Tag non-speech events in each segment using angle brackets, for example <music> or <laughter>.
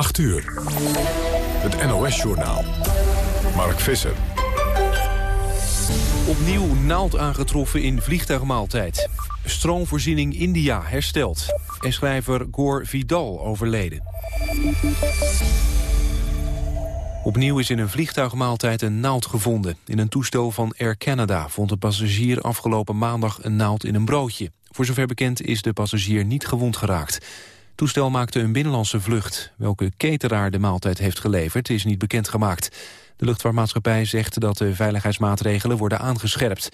8 uur. Het NOS-journaal. Mark Visser. Opnieuw naald aangetroffen in vliegtuigmaaltijd. Stroomvoorziening India hersteld. En schrijver Gore Vidal overleden. Opnieuw is in een vliegtuigmaaltijd een naald gevonden. In een toestel van Air Canada vond een passagier afgelopen maandag een naald in een broodje. Voor zover bekend is de passagier niet gewond geraakt. Toestel maakte een binnenlandse vlucht. Welke cateraar de maaltijd heeft geleverd is niet bekendgemaakt. De luchtvaartmaatschappij zegt dat de veiligheidsmaatregelen worden aangescherpt.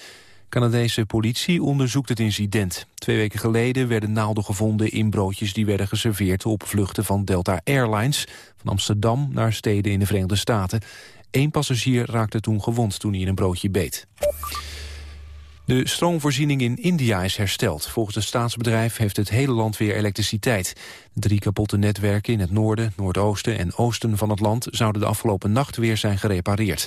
Canadese politie onderzoekt het incident. Twee weken geleden werden naalden gevonden in broodjes die werden geserveerd op vluchten van Delta Airlines van Amsterdam naar steden in de Verenigde Staten. Eén passagier raakte toen gewond toen hij in een broodje beet. De stroomvoorziening in India is hersteld. Volgens het staatsbedrijf heeft het hele land weer elektriciteit. Drie kapotte netwerken in het noorden, noordoosten en oosten van het land... zouden de afgelopen nacht weer zijn gerepareerd.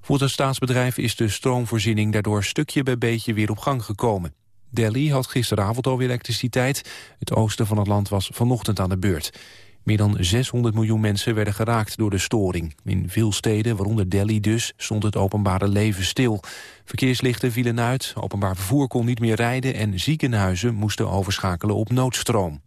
Volgens het staatsbedrijf is de stroomvoorziening daardoor stukje bij beetje weer op gang gekomen. Delhi had gisteravond alweer elektriciteit. Het oosten van het land was vanochtend aan de beurt. Meer dan 600 miljoen mensen werden geraakt door de storing. In veel steden, waaronder Delhi dus, stond het openbare leven stil. Verkeerslichten vielen uit, openbaar vervoer kon niet meer rijden... en ziekenhuizen moesten overschakelen op noodstroom.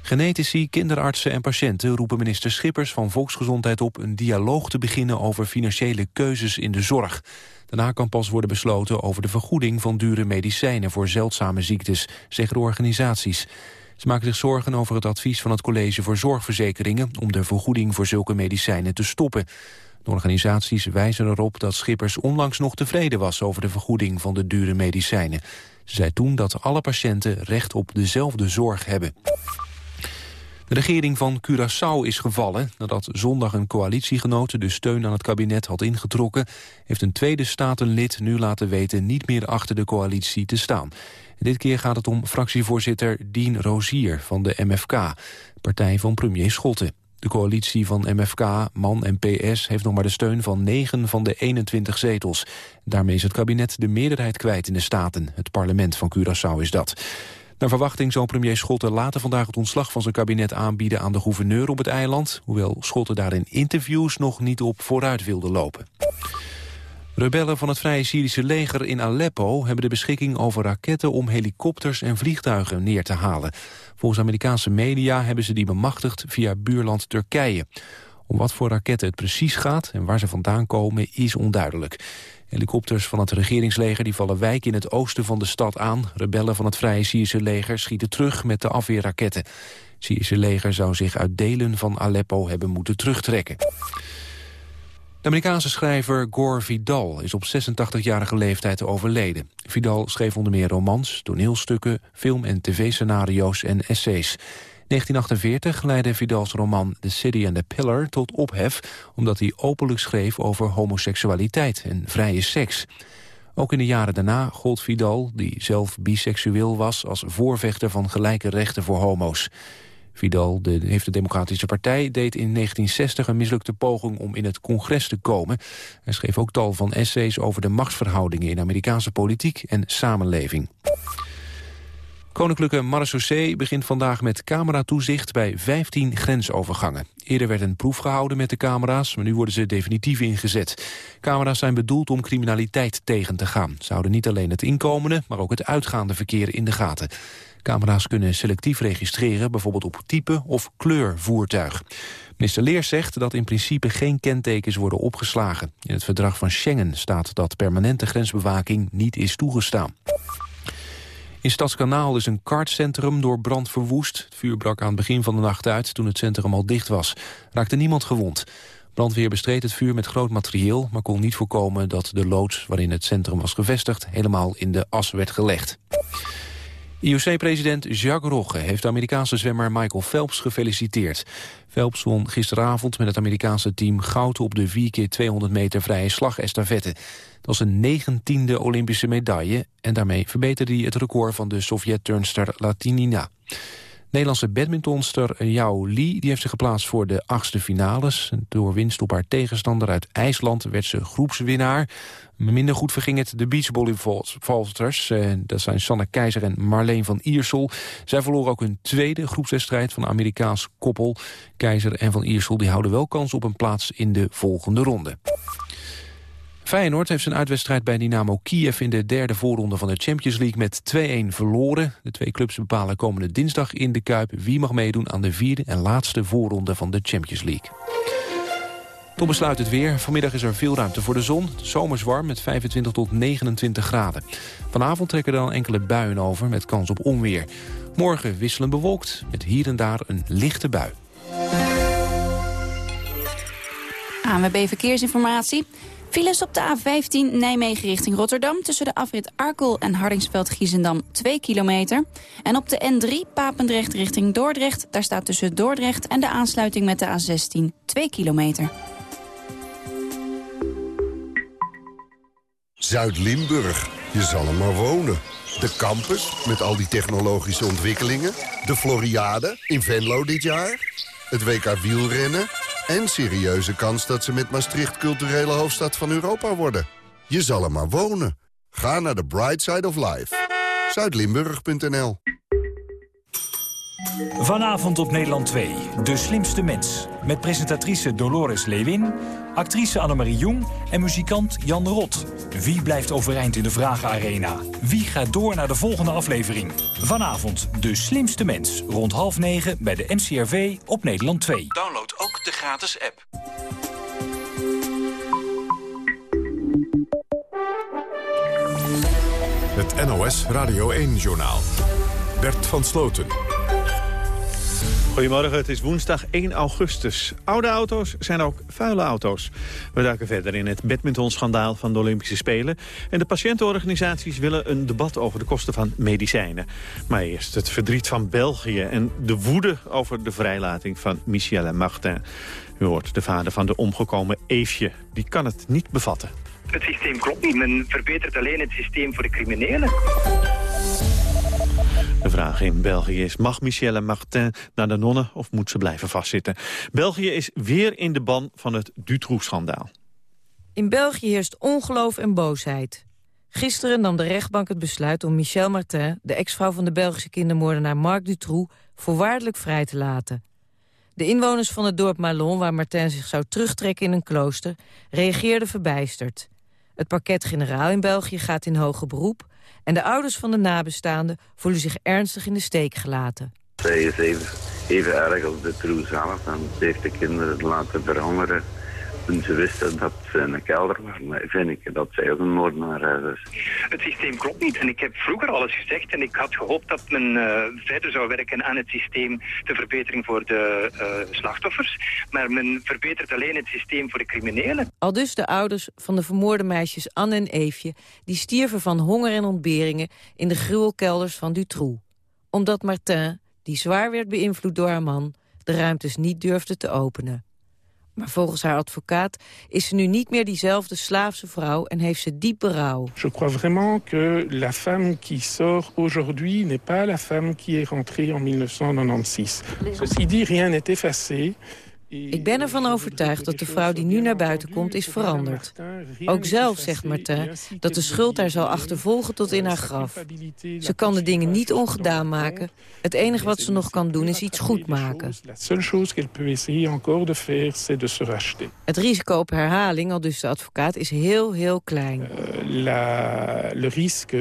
Genetici, kinderartsen en patiënten roepen minister Schippers van Volksgezondheid op een dialoog te beginnen over financiële keuzes in de zorg. Daarna kan pas worden besloten over de vergoeding van dure medicijnen voor zeldzame ziektes, zeggen de organisaties. Ze maken zich zorgen over het advies van het College voor Zorgverzekeringen om de vergoeding voor zulke medicijnen te stoppen. De organisaties wijzen erop dat Schippers onlangs nog tevreden was over de vergoeding van de dure medicijnen. Ze zei toen dat alle patiënten recht op dezelfde zorg hebben. De regering van Curaçao is gevallen nadat zondag een coalitiegenoot de steun aan het kabinet had ingetrokken, heeft een tweede statenlid nu laten weten niet meer achter de coalitie te staan. Dit keer gaat het om fractievoorzitter Dien Rozier van de MFK, partij van premier Schotten. De coalitie van MFK, MAN en PS heeft nog maar de steun van 9 van de 21 zetels. Daarmee is het kabinet de meerderheid kwijt in de Staten. Het parlement van Curaçao is dat. Naar verwachting zal premier Schotten later vandaag het ontslag van zijn kabinet aanbieden aan de gouverneur op het eiland, hoewel Schotten daar in interviews nog niet op vooruit wilde lopen. Rebellen van het Vrije Syrische leger in Aleppo hebben de beschikking over raketten om helikopters en vliegtuigen neer te halen. Volgens Amerikaanse media hebben ze die bemachtigd via buurland Turkije. Om wat voor raketten het precies gaat en waar ze vandaan komen is onduidelijk. Helikopters van het regeringsleger die vallen wijk in het oosten van de stad aan. Rebellen van het Vrije Syrische leger schieten terug met de afweerraketten. Het Syrische leger zou zich uit delen van Aleppo hebben moeten terugtrekken. De Amerikaanse schrijver Gore Vidal is op 86-jarige leeftijd overleden. Vidal schreef onder meer romans, toneelstukken, film- en tv-scenario's en essays. 1948 leidde Vidals roman The City and the Pillar tot ophef... omdat hij openlijk schreef over homoseksualiteit en vrije seks. Ook in de jaren daarna gold Vidal, die zelf biseksueel was... als voorvechter van gelijke rechten voor homo's. Vidal de, heeft de Democratische Partij deed in 1960 een mislukte poging om in het congres te komen. Hij schreef ook tal van essays over de machtsverhoudingen in Amerikaanse politiek en samenleving. Koninklijke Marechaussee begint vandaag met cameratoezicht bij 15 grensovergangen. Eerder werd een proef gehouden met de camera's, maar nu worden ze definitief ingezet. Camera's zijn bedoeld om criminaliteit tegen te gaan. Ze houden niet alleen het inkomende, maar ook het uitgaande verkeer in de gaten. Camera's kunnen selectief registreren, bijvoorbeeld op type of kleur voertuig. Minister Leers zegt dat in principe geen kentekens worden opgeslagen. In het verdrag van Schengen staat dat permanente grensbewaking niet is toegestaan. In Stadskanaal is een kartcentrum door brand verwoest. Het vuur brak aan het begin van de nacht uit toen het centrum al dicht was. Raakte niemand gewond. Brandweer bestreed het vuur met groot materieel... maar kon niet voorkomen dat de loods waarin het centrum was gevestigd... helemaal in de as werd gelegd. IOC-president Jacques Rogge heeft de Amerikaanse zwemmer Michael Phelps gefeliciteerd. Phelps won gisteravond met het Amerikaanse team goud op de 4 keer 200 meter vrije slagestafette. Dat was een negentiende Olympische medaille en daarmee verbeterde hij het record van de Sovjet-turnster Latinina. Nederlandse badmintonster Yao Li die heeft zich geplaatst voor de achtste finales. Door winst op haar tegenstander uit IJsland werd ze groepswinnaar. Minder goed verging het de beachvolleybalsters. Eh, dat zijn Sanne Keizer en Marleen van Iersel. Zij verloren ook hun tweede groepswedstrijd van Amerikaans koppel. Keizer en van Iersel die houden wel kans op een plaats in de volgende ronde. Feyenoord heeft zijn uitwedstrijd bij Dynamo Kiev in de derde voorronde van de Champions League met 2-1 verloren. De twee clubs bepalen komende dinsdag in de Kuip wie mag meedoen aan de vierde en laatste voorronde van de Champions League. Tot besluit het weer. Vanmiddag is er veel ruimte voor de zon. Zomers warm met 25 tot 29 graden. Vanavond trekken er dan enkele buien over met kans op onweer. Morgen wisselen bewolkt met hier en daar een lichte bui. ANWB Verkeersinformatie. Files op de A15 Nijmegen richting Rotterdam... tussen de afrit Arkel en Hardingsveld-Giezendam 2 kilometer. En op de N3 Papendrecht richting Dordrecht... daar staat tussen Dordrecht en de aansluiting met de A16 2 kilometer. Zuid-Limburg, je zal er maar wonen. De campus, met al die technologische ontwikkelingen. De Floriade, in Venlo dit jaar. Het WK wielrennen en serieuze kans dat ze met Maastricht culturele hoofdstad van Europa worden. Je zal er maar wonen. Ga naar the bright side of life. Zuidlimburg.nl Vanavond op Nederland 2, De Slimste Mens. Met presentatrice Dolores Lewin, actrice Annemarie Jong en muzikant Jan de Rot. Wie blijft overeind in de Vragenarena? Wie gaat door naar de volgende aflevering? Vanavond De Slimste Mens, rond half negen bij de NCRV op Nederland 2. Download ook de gratis app. Het NOS Radio 1-journaal. Bert van Sloten. Goedemorgen, het is woensdag 1 augustus. Oude auto's zijn ook vuile auto's. We duiken verder in het badmintonschandaal van de Olympische Spelen. En de patiëntenorganisaties willen een debat over de kosten van medicijnen. Maar eerst het verdriet van België en de woede over de vrijlating van Michel en Martin. U hoort de vader van de omgekomen Eefje. Die kan het niet bevatten. Het systeem klopt niet. Men verbetert alleen het systeem voor de criminelen. De vraag in België is, mag Michelle Martin naar de nonnen of moet ze blijven vastzitten? België is weer in de ban van het Dutroux-schandaal. In België heerst ongeloof en boosheid. Gisteren nam de rechtbank het besluit om Michelle Martin... de ex-vrouw van de Belgische kindermoordenaar Marc Dutroux... voorwaardelijk vrij te laten. De inwoners van het dorp Malon, waar Martin zich zou terugtrekken in een klooster... reageerden verbijsterd. Het parket-generaal in België gaat in hoger beroep... En de ouders van de nabestaanden voelen zich ernstig in de steek gelaten. Zij is even, erg als de troe zelf en ze heeft de kinderen laten verhongeren toen ze wisten dat ze in een kelder waren, vind ik dat zij ook een moordenaar is. Het systeem klopt niet en ik heb vroeger alles gezegd en ik had gehoopt dat men uh, verder zou werken aan het systeem, de verbetering voor de uh, slachtoffers. Maar men verbetert alleen het systeem voor de criminelen. Al dus de ouders van de vermoorde meisjes Anne en Eefje, die stierven van honger en ontberingen in de gruwelkelders van Dutroux. Omdat Martin, die zwaar werd beïnvloed door haar man, de ruimtes niet durfde te openen. Maar volgens haar advocaat is ze nu niet meer diezelfde slaafse vrouw en heeft ze diep berouw. Je crois vraiment que la femme qui sort aujourd'hui n'est pas la femme qui est rentrée en 1996. Ceci dit, rien n'est effacé. Ik ben ervan overtuigd dat de vrouw die nu naar buiten komt is veranderd. Ook zelf zegt Martin dat de schuld haar zal achtervolgen tot in haar graf. Ze kan de dingen niet ongedaan maken. Het enige wat ze nog kan doen is iets goed maken. Het risico op herhaling, al dus de advocaat, is heel, heel klein. Euh, le risque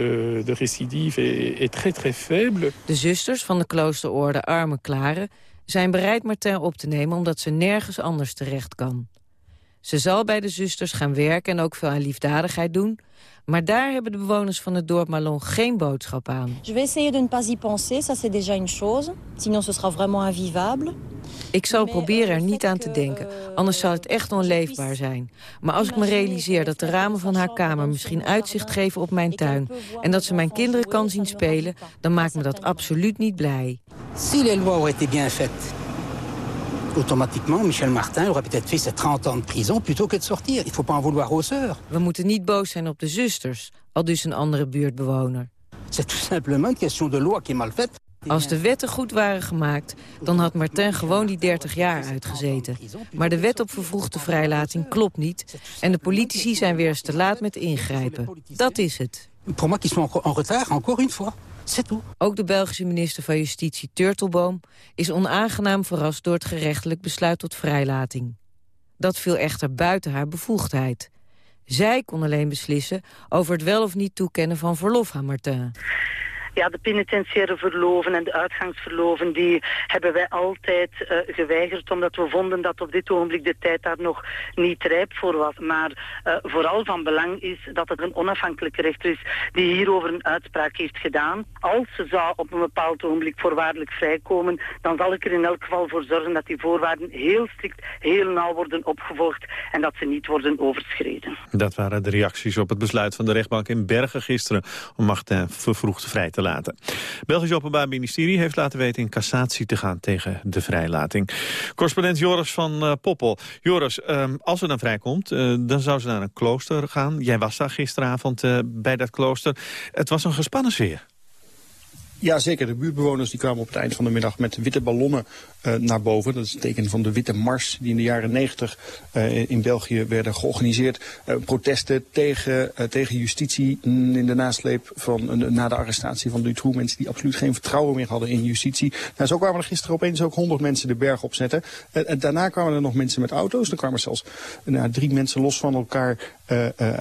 de récidive est très, très faible. De zusters van de kloosterorde Arme Klare zijn bereid Martin op te nemen omdat ze nergens anders terecht kan. Ze zal bij de zusters gaan werken en ook veel aan liefdadigheid doen... maar daar hebben de bewoners van het dorp Malon geen boodschap aan. Je vais essayer de ne pas y penser, ça c'est déjà une chose. Sinon ce sera vraiment invivable. Ik zal proberen er niet aan te denken, anders zal het echt onleefbaar zijn. Maar als ik me realiseer dat de ramen van haar kamer misschien uitzicht geven op mijn tuin... en dat ze mijn kinderen kan zien spelen, dan maakt me dat absoluut niet blij. Si les lois auraient été bien faites, automatiquement Michel Martin aurait peut-être fait ses 30 ans de prison plutôt que de sortir. Il faut pas en vouloir aux sœurs. We moeten niet boos zijn op de zusters, al dus een andere buurtbewoner. C'est tout simplement une question de loi qui est mal faite. Als de wetten goed waren gemaakt, dan had Martin gewoon die 30 jaar uitgezeten. Maar de wet op vervroegde vrijlating klopt niet... en de politici zijn weer eens te laat met ingrijpen. Dat is het. Pour moi qui sont en retard, encore une fois. Ook de Belgische minister van Justitie Turtelboom is onaangenaam verrast door het gerechtelijk besluit tot vrijlating. Dat viel echter buiten haar bevoegdheid. Zij kon alleen beslissen over het wel of niet toekennen van verlof aan Martin. Ja, de penitentiaire verloven en de uitgangsverloven, die hebben wij altijd uh, geweigerd, omdat we vonden dat op dit ogenblik de tijd daar nog niet rijp voor was. Maar uh, vooral van belang is dat het een onafhankelijke rechter is die hierover een uitspraak heeft gedaan. Als ze zou op een bepaald ogenblik voorwaardelijk vrijkomen, dan zal ik er in elk geval voor zorgen dat die voorwaarden heel strikt, heel nauw worden opgevolgd en dat ze niet worden overschreden. Dat waren de reacties op het besluit van de rechtbank in Bergen gisteren om Martin vervroegd vrij te laten. Belgisch Openbaar Ministerie heeft laten weten in cassatie te gaan tegen de vrijlating. Correspondent Joris van uh, Poppel. Joris, um, als ze dan vrijkomt, uh, dan zou ze naar een klooster gaan. Jij was daar gisteravond uh, bij dat klooster. Het was een gespannen sfeer. Ja, zeker. De buurtbewoners die kwamen op het eind van de middag met witte ballonnen uh, naar boven. Dat is het teken van de Witte Mars die in de jaren 90 uh, in België werden georganiseerd. Uh, protesten tegen, tegen justitie in de nasleep van na de arrestatie van Dutroux. Mensen die absoluut geen vertrouwen meer hadden in justitie. Nou, zo kwamen er gisteren opeens ook 100 mensen de berg opzetten. En daarna kwamen er nog mensen met auto's. Er kwamen zelfs nou, drie mensen los van elkaar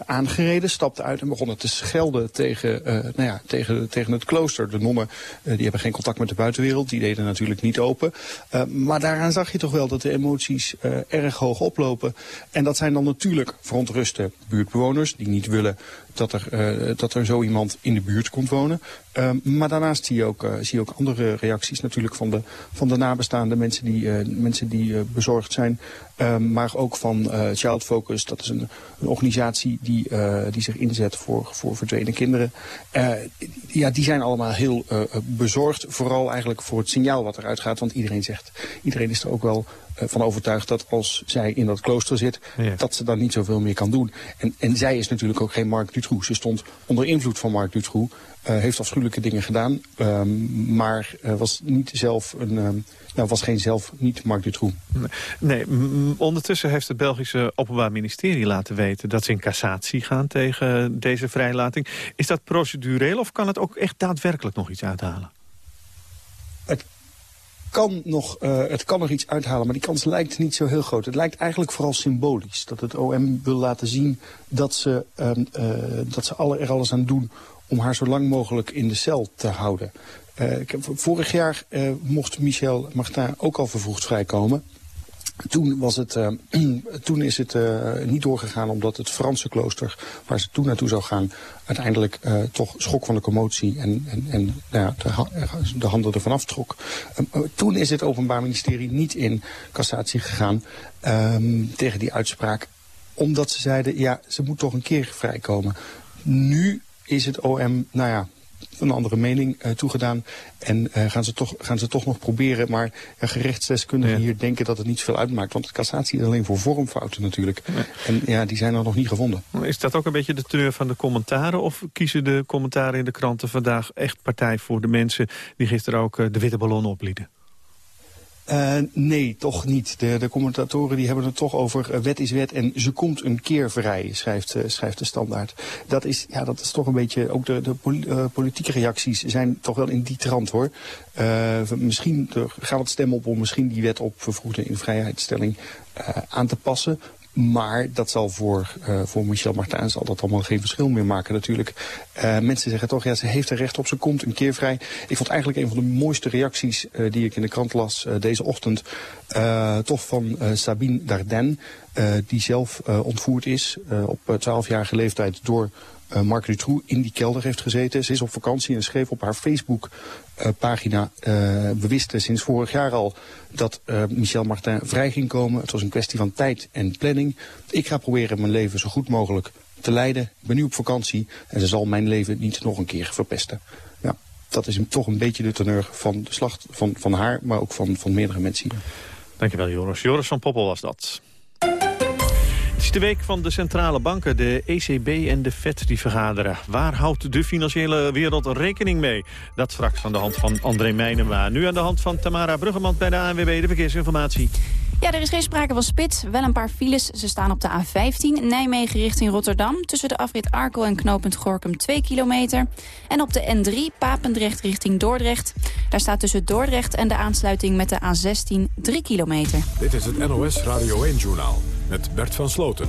aangereden. Stapten uit en begonnen te schelden tegen, nou ja, tegen, tegen het klooster. De nonnen die hebben geen contact met de buitenwereld. Die deden natuurlijk niet open. Uh, maar daaraan zag je toch wel dat de emoties uh, erg hoog oplopen. En dat zijn dan natuurlijk verontruste buurtbewoners die niet willen dat er, uh, dat er zo iemand in de buurt komt wonen. Uh, maar daarnaast zie je, ook, uh, zie je ook andere reacties natuurlijk van de, van de nabestaande mensen die, mensen die bezorgd zijn. Maar ook van Child Focus, dat is een, een organisatie die, die zich inzet voor, voor verdwenen kinderen. ja, die zijn allemaal heel bezorgd, vooral eigenlijk voor het signaal wat eruit gaat. Want iedereen zegt, iedereen is er ook wel van overtuigd dat als zij in dat klooster zit, ja. dat ze dan niet zoveel meer kan doen. En, en zij is natuurlijk ook geen Mark Dutroux. Ze stond onder invloed van Mark Dutroux, uh, heeft afschuwelijke dingen gedaan, um, maar uh, was niet zelf een... Um, nou, was geen zelf niet Mark Dutroux. Nee, ondertussen heeft het Belgische Openbaar Ministerie laten weten... dat ze in cassatie gaan tegen deze vrijlating. Is dat procedureel of kan het ook echt daadwerkelijk nog iets uithalen? Kan nog, uh, het kan nog iets uithalen, maar die kans lijkt niet zo heel groot. Het lijkt eigenlijk vooral symbolisch. Dat het OM wil laten zien dat ze, um, uh, dat ze alle, er alles aan doen om haar zo lang mogelijk in de cel te houden. Uh, ik heb, vorig jaar mocht Michel Martin ook al vervroegd vrijkomen. Toen, was het, uh, <clears throat> toen is het uh, niet doorgegaan omdat het Franse klooster, waar ze toen naartoe zou gaan, uiteindelijk uh, toch schok van de commotie en, en, en nou ja, de, de handen ervan aftrok. toen is het Openbaar Ministerie niet in cassatie gegaan um, tegen die uitspraak, omdat ze zeiden, ja, ze moet toch een keer vrijkomen. Nu is het OM, nou ja, een andere mening uh, toegedaan. En uh, gaan, ze toch, gaan ze toch nog proberen. Maar uh, gerechtsdeskundigen ja. hier denken dat het niet zoveel uitmaakt. Want cassatie is alleen voor vormfouten natuurlijk. Ja. En ja, die zijn er nog niet gevonden. Is dat ook een beetje de teneur van de commentaren? Of kiezen de commentaren in de kranten vandaag echt partij voor de mensen... die gisteren ook de witte ballon oplieden? Uh, nee, toch niet. De, commentatoren die hebben het toch over uh, wet is wet en ze komt een keer vrij, schrijft, uh, schrijft de standaard. Dat is, ja, dat is toch een beetje, ook de, de poli politieke reacties zijn toch wel in die trant hoor. misschien gaat het stemmen op om misschien die wet op vervroegde invrijheidstelling aan te passen. Maar dat zal voor, uh, voor Michel Martin zal dat allemaal geen verschil meer maken natuurlijk. Uh, mensen zeggen toch, ja, ze heeft er recht op, ze komt een keer vrij. Ik vond eigenlijk een van de mooiste reacties uh, die ik in de krant las deze ochtend. toch van Sabine Dardenne, die zelf ontvoerd is op 12-jarige leeftijd door Mark Dutroux in die kelder heeft gezeten. Ze is op vakantie en schreef op haar Facebook-pagina... Uh, uh, bewust sinds vorig jaar al dat Michel Martin vrij ging komen. Het was een kwestie van tijd en planning. Ik ga proberen mijn leven zo goed mogelijk te leiden. Ik ben nu op vakantie en ze zal mijn leven niet nog een keer verpesten. Ja, dat is toch een beetje de teneur van de slag van, van haar, maar ook van, van meerdere mensen. Dankjewel Joris. Joris van Poppel was dat de week van de centrale banken, de ECB en de FED die vergaderen. Waar houdt de financiële wereld rekening mee? Dat straks van de hand van André Meijnenma. Nu aan de hand van Tamara Bruggeman bij de ANWB, de verkeersinformatie. Ja, er is geen sprake van spits. Wel een paar files. Ze staan op de A15 Nijmegen richting Rotterdam. Tussen de afrit Arkel en knooppunt Gorkum 2 kilometer. En op de N3 Papendrecht richting Dordrecht. Daar staat tussen Dordrecht en de aansluiting met de A16 3 kilometer. Dit is het NOS Radio 1-journaal met Bert van Sloten.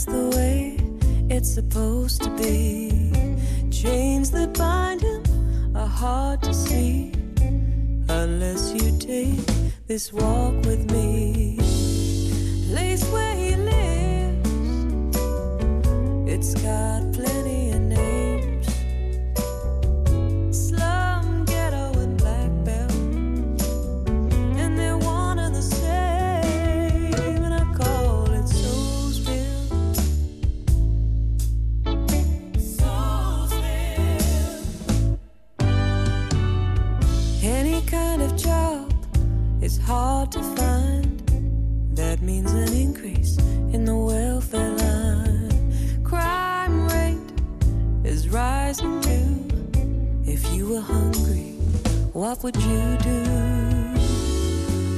That's the way it's supposed to be. Chains that bind him are hard to see unless you take this walk with me. Place where he lives, it's got were hungry, what would you do?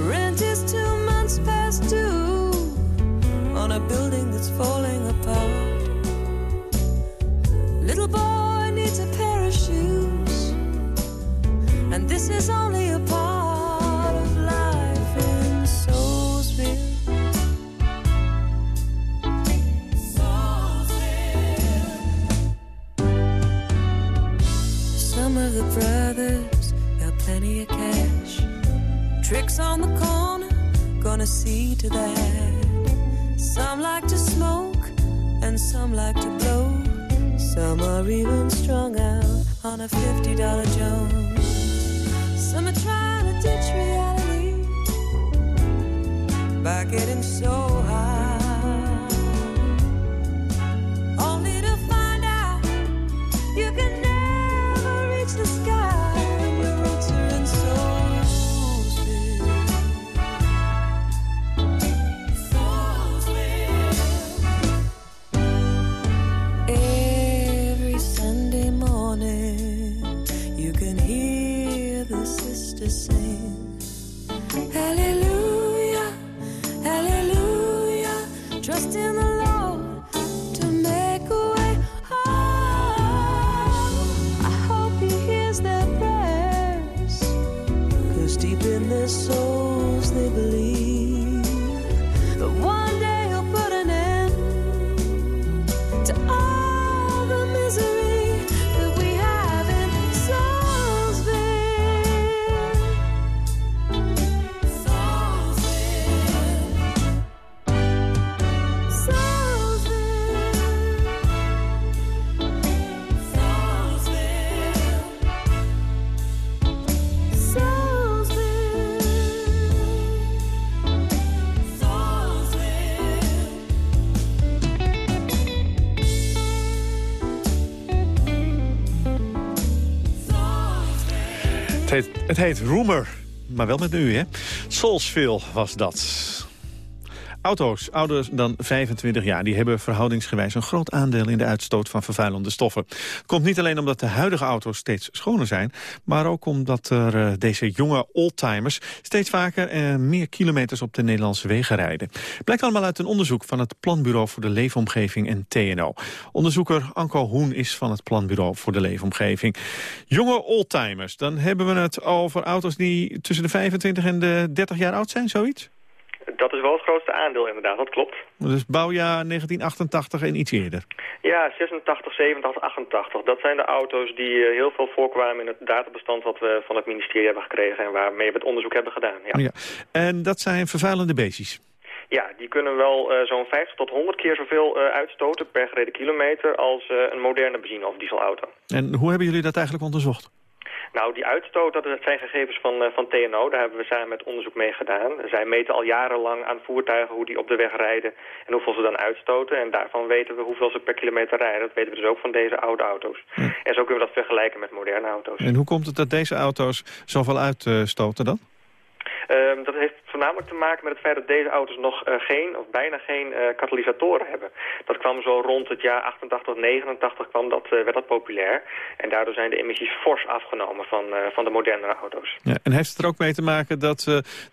Rent is two months past due on a building that's falling apart. Little boy needs a pair of shoes, and this is only a On the corner, gonna see to that. Some like to smoke, and some like to blow. Some are even strung out on a $50 Jones. Some are trying to ditch reality by getting so high. Heet, Rumor, maar wel met een u, hè? Soulsville was dat. Auto's ouder dan 25 jaar die hebben verhoudingsgewijs een groot aandeel in de uitstoot van vervuilende stoffen. Komt niet alleen omdat de huidige auto's steeds schoner zijn, maar ook omdat er eh, deze jonge oldtimers steeds vaker eh, meer kilometers op de Nederlandse wegen rijden. Blijkt allemaal uit een onderzoek van het Planbureau voor de Leefomgeving en TNO. Onderzoeker Anko Hoen is van het Planbureau voor de Leefomgeving. Jonge oldtimers, dan hebben we het over auto's die tussen de 25 en de 30 jaar oud zijn, zoiets? Dat is wel het grootste aandeel inderdaad, dat klopt. Dus bouwjaar 1988 en iets eerder. Ja, 86, 87, 88. Dat zijn de auto's die eh, heel veel voorkwamen in het databestand wat we van het ministerie hebben gekregen en waarmee we het onderzoek hebben gedaan. Ja, Ja. En dat zijn vervuilende beestjes. ja die kunnen wel eh, zo'n 50 tot 100 keer zoveel eh, uitstoten per gereden kilometer als een moderne benzine- of dieselauto. En hoe hebben jullie dat eigenlijk onderzocht? Nou, die uitstoot, dat zijn gegevens van, eh, van TNO. Daar hebben we samen met onderzoek mee gedaan. Zij meten al jarenlang aan voertuigen hoe die op de weg rijden en hoeveel ze dan uitstoten. En daarvan weten we hoeveel ze per kilometer rijden. Dat weten we dus ook van deze oude auto's. En zo kunnen we dat vergelijken met moderne auto's. En hoe komt het dat deze auto's zoveel uitstoten dan? Ehm, dat heeft voornamelijk te maken met het feit dat deze auto's nog uh, geen of bijna geen uh, katalysatoren hebben. Dat kwam zo rond het jaar 88, 89 kwam dat, uh, werd dat populair. En daardoor zijn de emissies fors afgenomen van, van de modernere auto's. Ja, en heeft het er ook mee te maken dat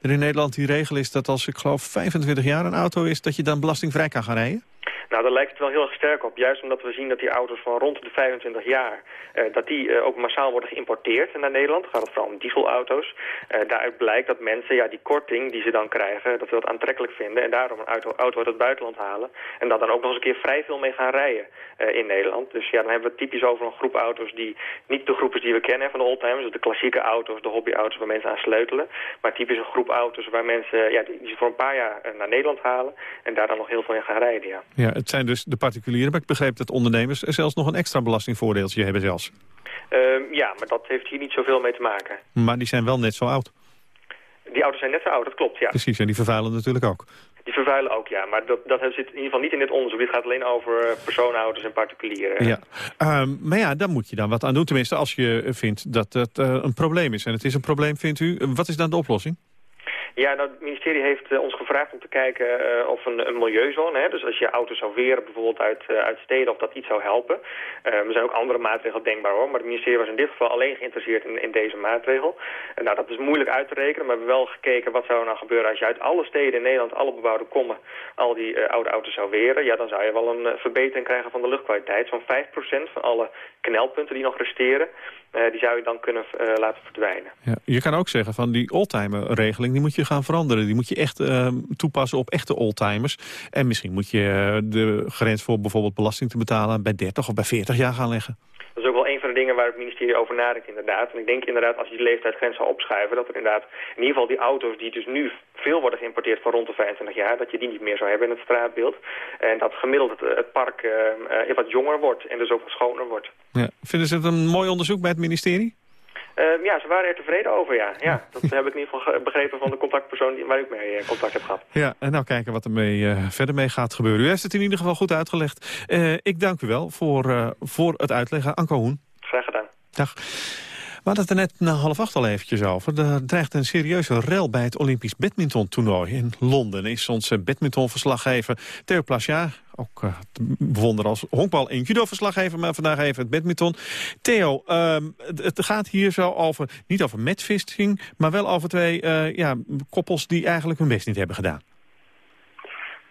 er in Nederland die regel is dat als ik geloof 25 jaar een auto is, dat je dan belastingvrij kan gaan rijden? Nou, daar lijkt het wel heel erg sterk op. Juist omdat we zien dat die auto's van rond de 25 jaar... Uh, dat die uh, ook massaal worden geïmporteerd naar Nederland. Dan gaat het vooral om dieselauto's. Uh, daaruit blijkt dat mensen ja, die korting die ze dan krijgen... dat ze dat aantrekkelijk vinden en daarom een auto, auto uit het buitenland halen. En dat dan ook nog eens een keer vrij veel mee gaan rijden in Nederland. Dus ja, dan hebben we het typisch over een groep auto's die niet de groep is die we kennen van de oldtimers. Dus de klassieke auto's, de hobbyauto's waar mensen aan sleutelen. Maar typisch een groep auto's waar mensen ja, die ze voor een paar jaar naar Nederland halen... en daar dan nog heel veel in gaan rijden, ja. ja het zijn dus de particulieren, maar ik begreep dat ondernemers zelfs nog een extra belastingvoordeeltje hebben zelfs. Uh, ja, maar dat heeft hier niet zoveel mee te maken. Maar die zijn wel net zo oud. Die auto's zijn net zo oud, dat klopt, ja. Precies, en die vervuilen natuurlijk ook. Die vervuilen ook, ja. Maar dat, dat zit in ieder geval niet in dit onderzoek. Dit gaat alleen over eh, personenauto's en particulieren. Ja. Um, maar ja, daar moet je dan wat aan doen. Tenminste, als je vindt dat het uh, een probleem is. En het is een probleem, vindt u. Wat is dan de oplossing? Ja, nou, het ministerie heeft uh, ons gevraagd om te kijken uh, of een, een milieuzone, hè, dus als je auto zou weren bijvoorbeeld uit, uh, uit steden, of dat iets zou helpen. er zijn ook andere maatregelen denkbaar hoor, maar het ministerie was in dit geval alleen geïnteresseerd in, in deze maatregel. nou, dat is moeilijk uit te rekenen, maar we hebben wel gekeken wat zou er nou gebeuren als je uit alle steden in Nederland, alle bebouwde kommen, al die oude auto's zou weren. Ja, dan zou je wel een verbetering krijgen van de luchtkwaliteit. Zo'n 5% van alle knelpunten die nog resteren, die zou je dan kunnen laten verdwijnen. Ja, je kan ook zeggen van die oldtimer-regeling, die moet je gaan veranderen. Die moet je echt uh, toepassen op echte oldtimers. En misschien moet je uh, de grens voor bijvoorbeeld belasting te betalen... bij 30 of bij 40 jaar gaan leggen. Dat is ook wel een van de dingen waar het ministerie over nadenkt inderdaad. En ik denk inderdaad als je de leeftijdsgrens zou opschuiven... dat er inderdaad in ieder geval die auto's die dus nu veel worden geïmporteerd van rond de 25 jaar... dat je die niet meer zou hebben in het straatbeeld. En dat gemiddeld het, het park uh, wat jonger wordt en dus ook wat schoner wordt. Ja. Vinden ze het een mooi onderzoek bij het ministerie? Uh, ja, ze waren er tevreden over, ja. ja. Dat heb ik in ieder geval begrepen van de contactpersoon die, waar ik mee uh, contact heb gehad. Ja, en nou kijken wat er mee, uh, verder mee gaat gebeuren. U heeft het in ieder geval goed uitgelegd. ik dank u wel voor, voor het uitleggen. Anko Hoen. Graag gedaan. Dag. We hadden het er net na half acht al eventjes over. Er dreigt een serieuze rel bij het Olympisch badmintontoernooi in Londen. Is onze badmintonverslaggever Theo Plasja, ook uh, als honkbal- en judo-verslaggever... maar vandaag even het badminton. Theo, uh, het, gaat hier zo over, niet over matchfisting... maar wel over twee uh, ja, koppels die eigenlijk hun best niet hebben gedaan.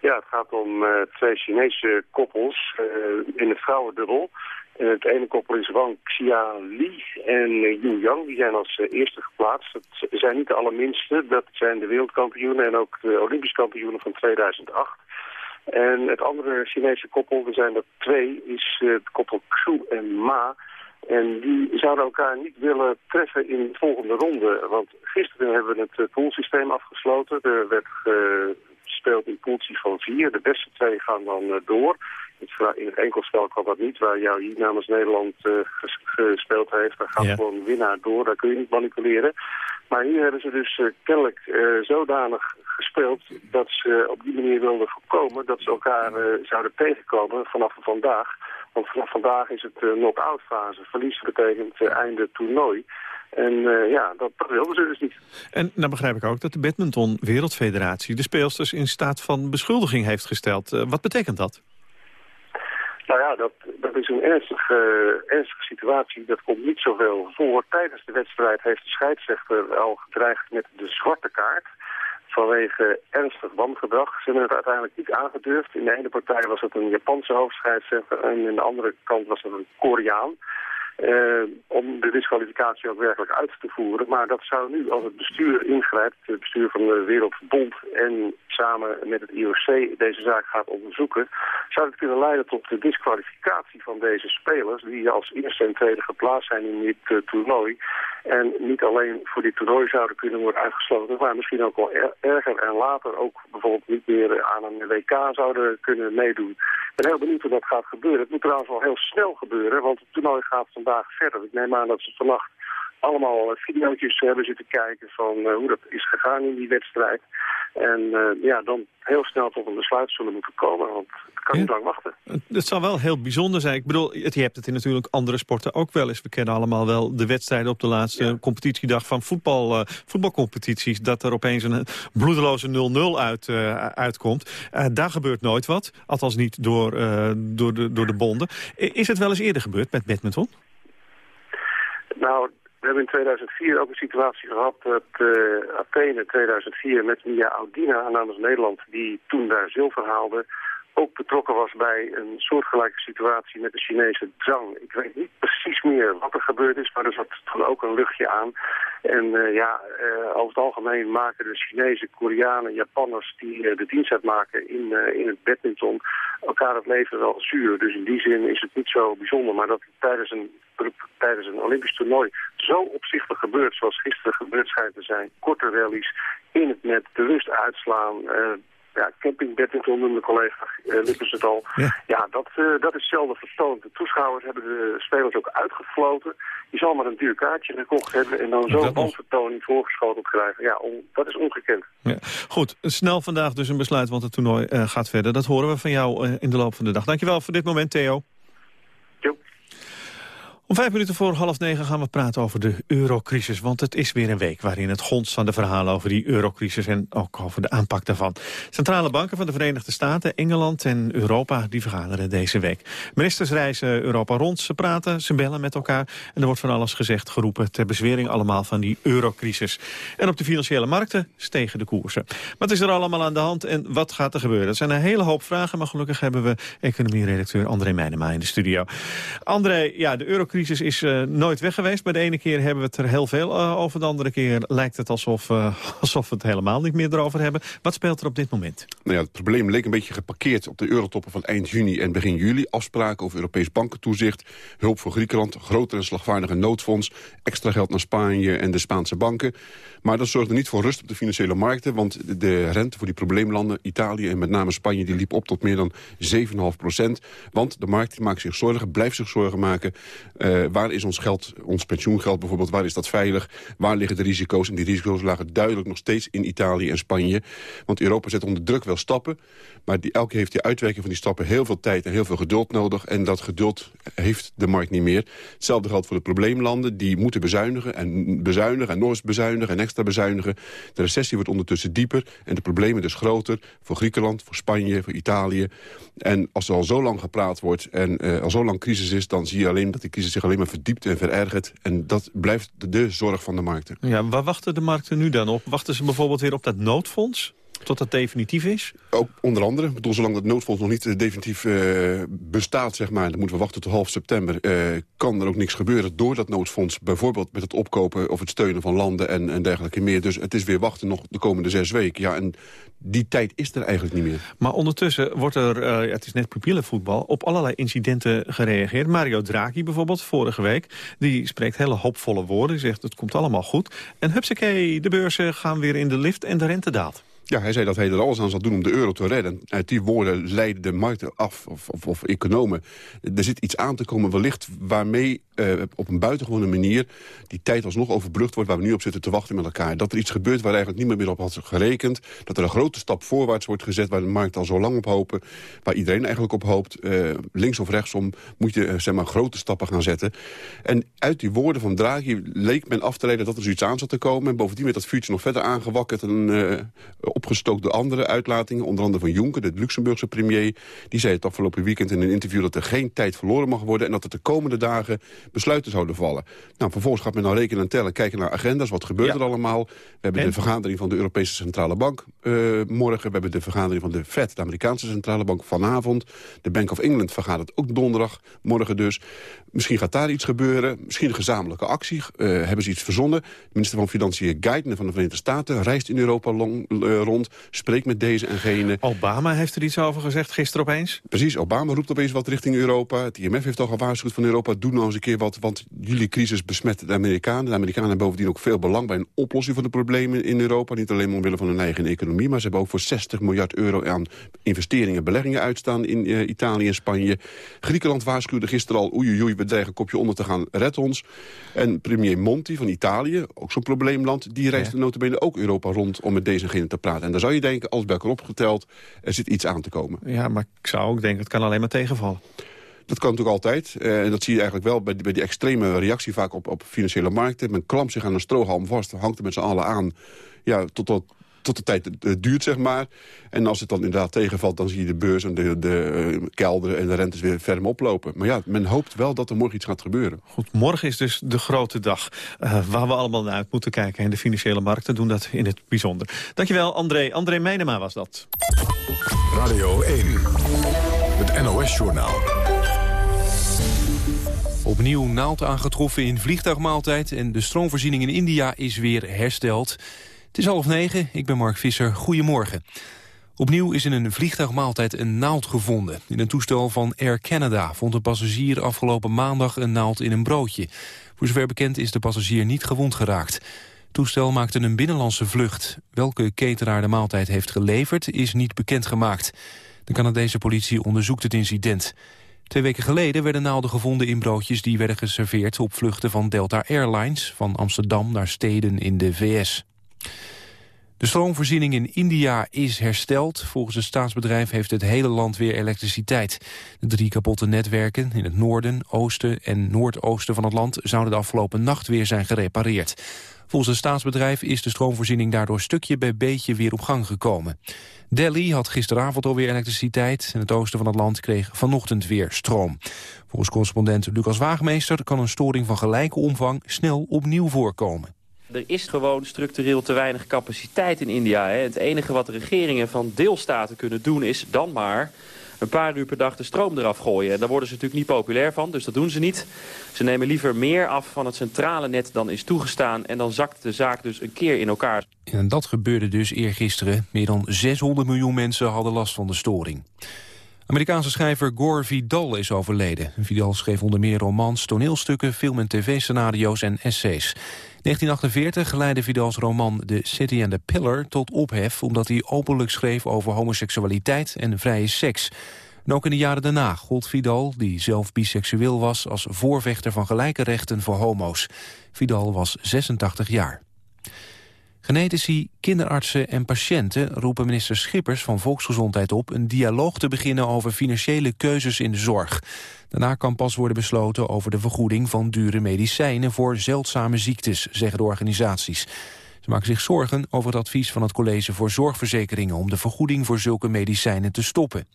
Ja, het gaat om twee Chinese koppels in het vrouwendubbel... Het ene koppel is Wang Xia Li en Yu Yang. Die zijn als eerste geplaatst. Dat zijn niet de allerminste. Dat zijn de wereldkampioenen en ook de Olympisch kampioenen van 2008. En het andere Chinese koppel, er zijn er twee, is het koppel Xu en Ma. En die zouden elkaar niet willen treffen in de volgende ronde. Want gisteren hebben we het poolsysteem afgesloten. Er werd gespeeld in pooltje van vier. De beste twee gaan dan door. In het enkelspel kan dat niet, waar jou hier namens Nederland uh, gespeeld heeft. Daar gaat gewoon winnaar door, daar kun je niet manipuleren. Maar hier hebben ze dus uh, kennelijk uh, zodanig gespeeld dat ze op die manier wilden voorkomen dat ze elkaar zouden tegenkomen vanaf vandaag. Want vanaf vandaag is het knock-out fase. Verlies betekent einde toernooi. En uh, ja, dat, dat wilden ze dus niet. En nou begrijp ik ook dat de Badminton Wereldfederatie de speelsters in staat van beschuldiging heeft gesteld. Uh, wat betekent dat? Nou ja, dat, dat is een ernstige, uh, ernstige situatie. Dat komt niet zoveel voor. Tijdens de wedstrijd heeft de scheidsrechter al gedreigd met de zwarte kaart vanwege ernstig wangedrag. Ze hebben het uiteindelijk niet aangedurfd. In de ene partij was het een Japanse hoofdscheidsrechter en in de andere kant was het een Koreaan. Uh, om de disqualificatie ook werkelijk uit te voeren. Maar dat zou nu, als het bestuur ingrijpt, het bestuur van de Wereldverbond en samen met het IOC deze zaak gaat onderzoeken, zou het kunnen leiden tot de disqualificatie van deze spelers die als eerste en tweede geplaatst zijn in dit uh, toernooi. En niet alleen voor dit toernooi zouden kunnen worden uitgesloten, maar misschien ook wel er erger en later ook bijvoorbeeld niet meer aan een WK zouden kunnen meedoen. Ik ben heel benieuwd hoe dat gaat gebeuren. Het moet trouwens wel heel snel gebeuren, want het toernooi gaat vandaag verder. Ik neem aan dat ze vannacht allemaal video's hebben zitten kijken van hoe dat is gegaan in die wedstrijd. En ja, dan heel snel tot een besluit zullen moeten komen, want het kan niet lang wachten. Het zou wel heel bijzonder zijn. Ik bedoel, je hebt het in natuurlijk andere sporten ook wel eens. We kennen allemaal wel de wedstrijden op de laatste competitiedag van voetbal, voetbalcompetities. Dat er opeens een bloedeloze 0-0 uit, uitkomt. daar gebeurt nooit wat. Althans niet door, door, de, door de bonden. Is het wel eens eerder gebeurd met badminton? Nou, we hebben in 2004 ook een situatie gehad dat uh, Athene 2004 met Mia Audina namens Nederland, die toen daar zilver haalde, ook betrokken was bij een soortgelijke situatie met de Chinese Zhang. Ik weet niet precies meer wat er gebeurd is, maar er zat toen ook een luchtje aan. En uh, ja, uh, over het algemeen maken de Chinezen, Koreanen, Japanners die uh, de dienst uitmaken in, in het badminton elkaar het leven wel zuur. Dus in die zin is het niet zo bijzonder. Maar dat tijdens een, tijdens een Olympisch toernooi zo opzichtig gebeurt, zoals gisteren gebeurd schijnt te zijn, korte rallies, in het net, de rust uitslaan, ja, camping badminton noemde collega uh, het al. Ja, dat, uh, dat is zelden vertoond. De toeschouwers hebben de spelers ook uitgefloten. Je zal maar een duur kaartje gekocht hebben en dan zo'n bandvertoning voorgeschoteld krijgen. Ja, dat is ongekend. Ja. Goed, snel vandaag dus een besluit, want het toernooi uh, gaat verder. Dat horen we van jou in de loop van de dag. Dankjewel voor dit moment, Theo. Om vijf minuten voor half negen gaan we praten over de eurocrisis. Want het is weer een week waarin het gonst van de verhalen over die eurocrisis... en ook over de aanpak daarvan. Centrale banken van de Verenigde Staten, Engeland en Europa... die vergaderen deze week. Ministers reizen Europa rond, ze praten, ze bellen met elkaar... en er wordt van alles gezegd geroepen ter bezwering allemaal van die eurocrisis. En op de financiële markten stegen de koersen. Wat is er allemaal aan de hand en wat gaat er gebeuren? Er zijn een hele hoop vragen, maar gelukkig hebben we... economie-redacteur André Meijnema in de studio. André, ja, de eurocrisis crisis is uh, nooit weg geweest. Bij de ene keer hebben we het er heel veel uh, over. De andere keer lijkt het alsof, uh, <laughs> alsof we het helemaal niet meer erover hebben. Wat speelt er op dit moment? Nou ja, het probleem leek een beetje geparkeerd op de eurotoppen van eind juni en begin juli. Afspraken over Europees bankentoezicht, hulp voor Griekenland, groter en slagvaardige noodfonds, extra geld naar Spanje en de Spaanse banken. Maar dat zorgde niet voor rust op de financiële markten, want de rente voor die probleemlanden, Italië en met name Spanje, die liep op tot meer dan 7,5 procent. Want de markt maakt zich zorgen, blijft zich zorgen maken. Waar is ons geld, ons pensioengeld bijvoorbeeld, waar is dat veilig? Waar liggen de risico's? En die risico's lagen duidelijk nog steeds in Italië en Spanje. Want Europa zet onder druk wel stappen. Maar die, elke heeft die uitwerking van die stappen heel veel tijd en heel veel geduld nodig. En dat geduld heeft de markt niet meer. Hetzelfde geldt voor de probleemlanden. Die moeten bezuinigen en bezuinigen en nog eens bezuinigen en extra bezuinigen. De recessie wordt ondertussen dieper en de problemen dus groter. Voor Griekenland, voor Spanje, voor Italië. En als er al zo lang gepraat wordt en uh, al zo lang crisis is... dan zie je alleen dat die crisis alleen maar verdiept en verergert. En dat blijft de, de zorg van de markten. Ja, waar wachten de markten nu dan op? Wachten ze bijvoorbeeld weer op dat noodfonds? Tot dat definitief is? Ook onder andere. Ik bedoel, zolang dat noodfonds nog niet uh, definitief uh, bestaat, zeg maar... dan moeten we wachten tot half september. Uh, kan er ook niks gebeuren door dat noodfonds. Bijvoorbeeld met het opkopen of het steunen van landen en, en dergelijke meer. Dus het is weer wachten nog de komende zes weken. Ja, en die tijd is er eigenlijk niet meer. Maar ondertussen wordt er, het is net pupillenvoetbal... op allerlei incidenten gereageerd. Mario Draghi bijvoorbeeld, vorige week... die spreekt hele hoopvolle woorden. Die zegt, het komt allemaal goed. En hupsakee, de beurzen gaan weer in de lift en de rente daalt. Ja, hij zei dat hij er alles aan zal doen om de euro te redden. Uit die woorden leiden de markten af, of, of, of economen. Er zit iets aan te komen wellicht waarmee uh, op een buitengewone manier... die tijd alsnog overbrugd wordt waar we nu op zitten te wachten met elkaar. Dat er iets gebeurt waar eigenlijk niemand meer op had gerekend. Dat er een grote stap voorwaarts wordt gezet waar de markt al zo lang op hopen. Waar iedereen eigenlijk op hoopt. Uh, links of rechtsom moet je uh, zeg maar, grote stappen gaan zetten. En uit die woorden van Draghi leek men af te leiden dat er zoiets aan zat te komen. En bovendien werd dat vuurtje nog verder aangewakkerd... en opgestookt door andere uitlatingen. Onder andere van Juncker, de Luxemburgse premier. Die zei het afgelopen weekend in een interview dat er geen tijd verloren mag worden... en dat er de komende dagen besluiten zouden vallen. Nou, vervolgens gaat men nou rekenen en tellen, kijken naar agendas. Wat gebeurt er allemaal? We hebben de vergadering van de Europese Centrale Bank uh, morgen. We hebben de vergadering van de Fed, de Amerikaanse Centrale Bank, vanavond. De Bank of England vergadert ook donderdag, morgen dus. Misschien gaat daar iets gebeuren. Misschien een gezamenlijke actie. Uh, hebben ze iets verzonnen. De minister van Financiën Geithner van de Verenigde Staten reist in Europa long, uh, rond. Spreek met deze en gene. Obama heeft er iets over gezegd gisteren opeens. Precies, Obama roept opeens wat richting Europa. Het IMF heeft al gewaarschuwd van Europa. Doe nou eens een keer wat, want jullie crisis besmet de Amerikanen. De Amerikanen hebben bovendien ook veel belang bij een oplossing van de problemen in Europa. Niet alleen omwille van hun eigen economie, maar ze hebben ook voor 60 miljard euro aan investeringen en beleggingen uitstaan in uh, Italië en Spanje. Griekenland waarschuwde gisteren al, oei oei, we dreigen een kopje onder te gaan, red ons. En premier Monti van Italië, ook zo'n probleemland, die reist ja. notabene ook Europa rond om met deze en gene te praten. En dan zou je denken, alles bij elkaar opgeteld, er zit iets aan te komen. Ja, maar ik zou ook denken, het kan alleen maar tegenvallen. Dat kan natuurlijk altijd. Uh, en dat zie je eigenlijk wel bij die, bij die extreme reactie vaak op, op financiële markten. Men klampt zich aan een strohalm vast, hangt er met z'n allen aan. Ja, tot, tot, de tijd uh, duurt, zeg maar. En als het dan inderdaad tegenvalt, dan zie je de beurs en de, de uh, kelderen en de rentes weer ferm oplopen. Maar ja, men hoopt wel dat er morgen iets gaat gebeuren. Goed, morgen is dus de grote dag uh, waar we allemaal naar uit moeten kijken. En de financiële markten doen dat in het bijzonder. Dankjewel, André. André Meijnema was dat. Radio 1, het NOS-journaal. Opnieuw naald aangetroffen in vliegtuigmaaltijd... en de stroomvoorziening in India is weer hersteld. Het is half negen, ik ben Mark Visser. Goedemorgen. Opnieuw is in een vliegtuigmaaltijd een naald gevonden. In een toestel van Air Canada vond een passagier afgelopen maandag een naald in een broodje. Voor zover bekend is de passagier niet gewond geraakt. Het toestel maakte een binnenlandse vlucht. Welke cateraar de maaltijd heeft geleverd is niet bekendgemaakt. De Canadese politie onderzoekt het incident. Twee weken geleden werden naalden gevonden in broodjes die werden geserveerd op vluchten van Delta Airlines van Amsterdam naar steden in de VS. De stroomvoorziening in India is hersteld. Volgens het staatsbedrijf heeft het hele land weer elektriciteit. De drie kapotte netwerken in het noorden, oosten en noordoosten van het land... zouden de afgelopen nacht weer zijn gerepareerd. Volgens het staatsbedrijf is de stroomvoorziening daardoor stukje bij beetje weer op gang gekomen. Delhi had gisteravond alweer elektriciteit en het oosten van het land kreeg vanochtend weer stroom. Volgens correspondent Lucas Waagmeester kan een storing van gelijke omvang snel opnieuw voorkomen. Er is gewoon structureel te weinig capaciteit in India. Hè. Het enige wat de regeringen van deelstaten kunnen doen is dan maar een paar uur per dag de stroom eraf gooien. En daar worden ze natuurlijk niet populair van, dus dat doen ze niet. Ze nemen liever meer af van het centrale net dan is toegestaan... en dan zakt de zaak dus een keer in elkaar. En dat gebeurde dus eergisteren. Meer dan 600 miljoen mensen hadden last van de storing. Amerikaanse schrijver Gore Vidal is overleden. Vidal schreef onder meer romans, toneelstukken, film- en tv-scenario's en essays. 1948 leidde Vidals roman The City and the Pillar tot ophef... omdat hij openlijk schreef over homoseksualiteit en vrije seks. En ook in de jaren daarna gold Vidal, die zelf biseksueel was... als voorvechter van gelijke rechten voor homo's. Vidal was 86 jaar. Genetici, kinderartsen en patiënten roepen minister Schippers van Volksgezondheid op een dialoog te beginnen over financiële keuzes in de zorg. Daarna kan pas worden besloten over de vergoeding van dure medicijnen voor zeldzame ziektes, zeggen de organisaties. Ze maken zich zorgen over het advies van het College voor Zorgverzekeringen om de vergoeding voor zulke medicijnen te stoppen.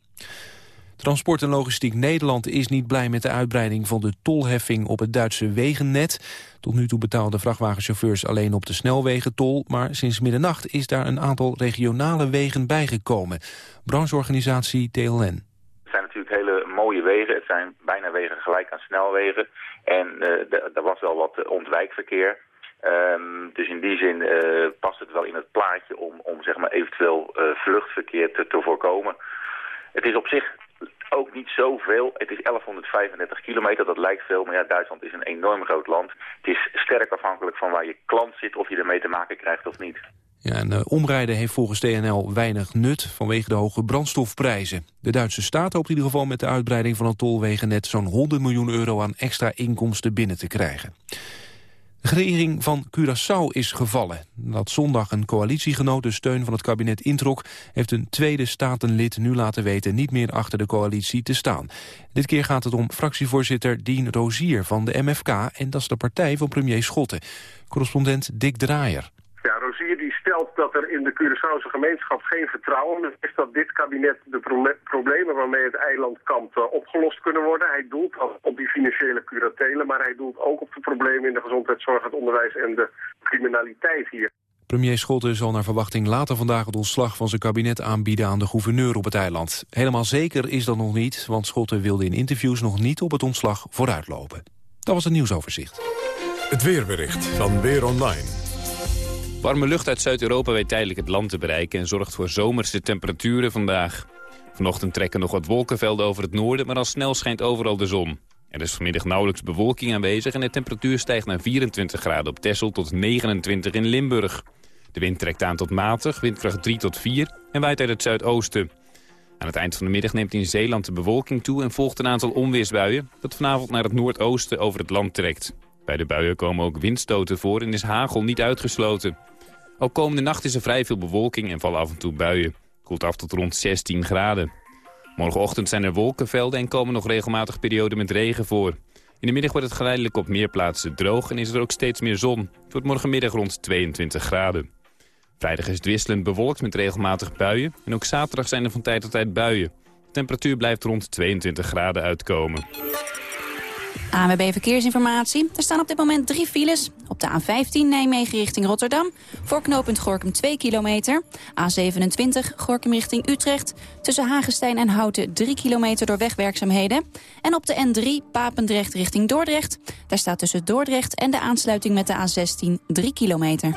Transport en Logistiek Nederland is niet blij met de uitbreiding van de tolheffing op het Duitse wegennet. Tot nu toe betaalden vrachtwagenchauffeurs alleen op de snelwegen tol, maar sinds middernacht is daar een aantal regionale wegen bijgekomen. Brancheorganisatie TLN. Het zijn natuurlijk hele mooie wegen, het zijn bijna wegen gelijk aan snelwegen en uh, er was wel wat ontwijkverkeer. Um, dus in die zin uh, past het wel in het plaatje om, om zeg maar eventueel vluchtverkeer te voorkomen. Het is op zich ook niet zoveel. Het is 1135 kilometer, dat lijkt veel, maar ja, Duitsland is een enorm groot land. Het is sterk afhankelijk van waar je klant zit, of je ermee te maken krijgt of niet. Ja, en uh, omrijden heeft volgens DNL weinig nut vanwege de hoge brandstofprijzen. De Duitse staat hoopt in ieder geval met de uitbreiding van het tolwegennet zo'n 100 miljoen euro aan extra inkomsten binnen te krijgen. De regering van Curaçao is gevallen. Dat zondag een coalitiegenoot de steun van het kabinet introk... heeft een tweede statenlid nu laten weten niet meer achter de coalitie te staan. Dit keer gaat het om fractievoorzitter Dien Rozier van de MFK... en dat is de partij van premier Schotten. Correspondent Dick Draaier. Ja, stelt dat er in de Curaçaose gemeenschap geen vertrouwen is dat dit kabinet de pro problemen waarmee het eiland kampt uh, opgelost kunnen worden. Hij doelt op die financiële curatelen, maar hij doelt ook op de problemen in de gezondheidszorg, het onderwijs en de criminaliteit hier. Premier Schotten zal naar verwachting later vandaag het ontslag van zijn kabinet aanbieden aan de gouverneur op het eiland. Helemaal zeker is dat nog niet, want Schotten wilde in interviews nog niet op het ontslag vooruitlopen. Dat was het nieuwsoverzicht. Het weerbericht van Weer Online. Warme lucht uit Zuid-Europa weet tijdelijk het land te bereiken... en zorgt voor zomerse temperaturen vandaag. Vanochtend trekken nog wat wolkenvelden over het noorden... maar al snel schijnt overal de zon. Er is vanmiddag nauwelijks bewolking aanwezig... en de temperatuur stijgt naar 24 graden op Texel tot 29 in Limburg. De wind trekt aan tot matig, windkracht 3 tot 4 en waait uit het zuidoosten. Aan het eind van de middag neemt in Zeeland de bewolking toe... en volgt een aantal onweersbuien dat vanavond naar het noordoosten over het land trekt. Bij de buien komen ook windstoten voor en is hagel niet uitgesloten. Ook komende nacht is er vrij veel bewolking en vallen af en toe buien. Koelt af tot rond 16 graden. Morgenochtend zijn er wolkenvelden en komen nog regelmatig perioden met regen voor. In de middag wordt het geleidelijk op meer plaatsen droog en is er ook steeds meer zon. Het wordt morgenmiddag rond 22 graden. Vrijdag is het wisselend bewolkt met regelmatig buien. En ook zaterdag zijn er van tijd tot tijd buien. De temperatuur blijft rond 22 graden uitkomen. ANWB Verkeersinformatie. Er staan op dit moment drie files. Op de A15 Nijmegen richting Rotterdam. Voor knooppunt Gorkum 2 kilometer. A27 Gorkum richting Utrecht. Tussen Hagestein en Houten 3 kilometer door wegwerkzaamheden. En op de N3 Papendrecht richting Dordrecht. Daar staat tussen Dordrecht en de aansluiting met de A16 3 kilometer.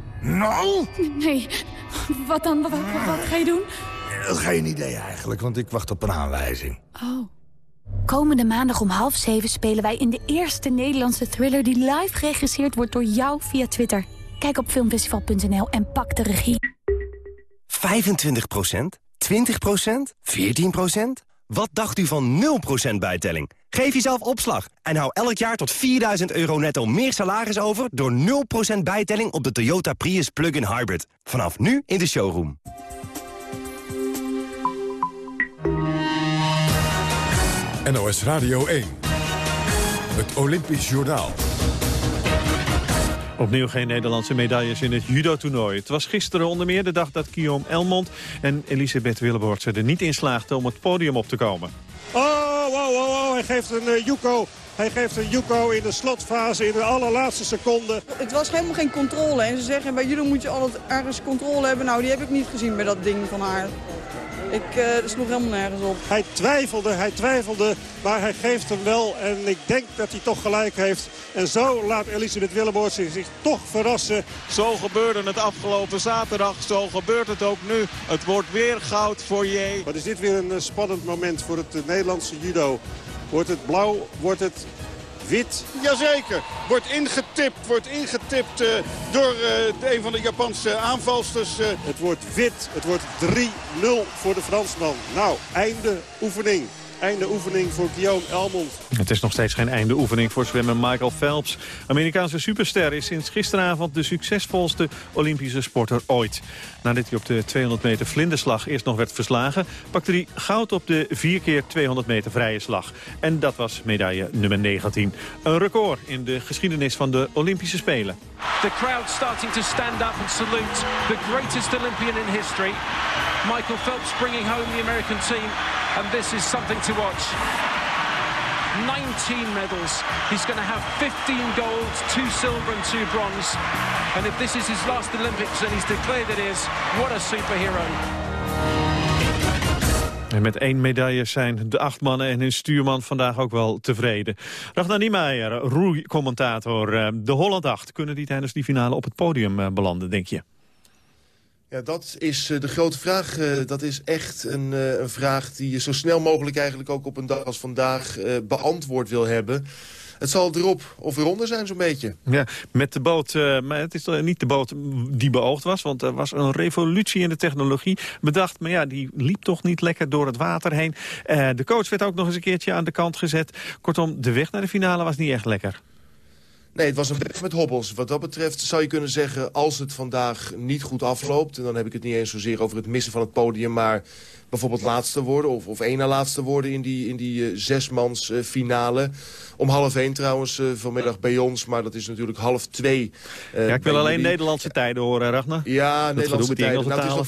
Nou? Nee, wat dan? Wat, wat, wat ga je doen? Geen idee eigenlijk, want ik wacht op een aanwijzing. Oh. Komende maandag om half zeven spelen wij in de eerste Nederlandse thriller... die live geregisseerd wordt door jou via Twitter. Kijk op filmfestival.nl en pak de regie. 25% 20% 14 Wat dacht u van 0% bijtelling? Geef jezelf opslag en hou elk jaar tot 4000 euro netto meer salaris over... door 0% bijtelling op de Toyota Prius Plug-in Hybrid. Vanaf nu in de showroom. NOS Radio 1. Het Olympisch Journaal. Opnieuw geen Nederlandse medailles in het judo-toernooi. Het was gisteren onder meer de dag dat Guillaume Elmond en Elisabeth Willeboort er niet in slaagden om het podium op te komen. Oh, wow, wow, wow. Hij geeft een uh, Yuko. Hij geeft een Yuko in de slotfase in de allerlaatste seconde. Het was helemaal geen controle. En ze zeggen bij judo moet je altijd ergens controle hebben. Nou, die heb ik niet gezien bij dat ding van haar. Ik uh, sloeg helemaal nergens op. Hij twijfelde, hij twijfelde, maar hij geeft hem wel. En ik denk dat hij toch gelijk heeft. En zo laat Elisabeth Willeboort zich, zich toch verrassen. Zo gebeurde het afgelopen zaterdag. Zo gebeurt het ook nu. Het wordt weer goud voor je. Wat is dit weer een spannend moment voor het Nederlandse judo. Wordt het blauw, wordt het wit. Jazeker. Wordt ingetipt, wordt ingetipt uh, door uh, een van de Japanse aanvalsters. Uh. Het wordt wit. Het wordt 3-0 voor de Fransman. Nou, einde oefening. Einde oefening voor Guillaume Elmond. Het is nog steeds geen einde oefening voor zwemmer Michael Phelps. Amerikaanse superster is sinds gisteravond de succesvolste Olympische sporter ooit. Nadat hij op de 200 meter vlinderslag eerst nog werd verslagen... pakte hij goud op de 4 keer 200 meter vrije slag. En dat was medaille nummer 19. Een record in de geschiedenis van de Olympische Spelen. The crowd starting to stand up and salute the greatest Olympian in history. Michael Phelps bringing home the American team. And this is something to watch. 19 medals. He's going to have 15 gold, 2 silver and 2 bronze. And if this is his last Olympics, and he's declared it is, what a superhero. En met één medaille zijn de acht mannen en hun stuurman vandaag ook wel tevreden. Ragnar Niemeyer, roei-commentator. Eh, de Holland 8, kunnen die tijdens die finale op het podium eh, belanden, denk je? Ja, dat is eh, de grote vraag. Dat is echt een, een vraag die je zo snel mogelijk eigenlijk ook op een dag als vandaag beantwoord wil hebben. Het zal erop of eronder zijn zo'n beetje. Ja, met de boot, maar het is niet de boot die beoogd was... want er was een revolutie in de technologie bedacht. Maar ja, die liep toch niet lekker door het water heen. De coach werd ook nog eens een keertje aan de kant gezet. Kortom, de weg naar de finale was niet echt lekker. Nee, het was een berg met hobbels. Wat dat betreft zou je kunnen zeggen... als het vandaag niet goed afloopt... en dan heb ik het niet eens zozeer over het missen van het podium... maar bijvoorbeeld laatste worden of, of één na laatste worden... in die, in die uh, zesmans uh, finale. Om half één trouwens uh, vanmiddag bij ons, maar dat is natuurlijk half twee. ja, ik wil alleen jullie. Nederlandse tijden horen, Ragnar. Ja, dat Nederlandse tijden. Nou, het is nog,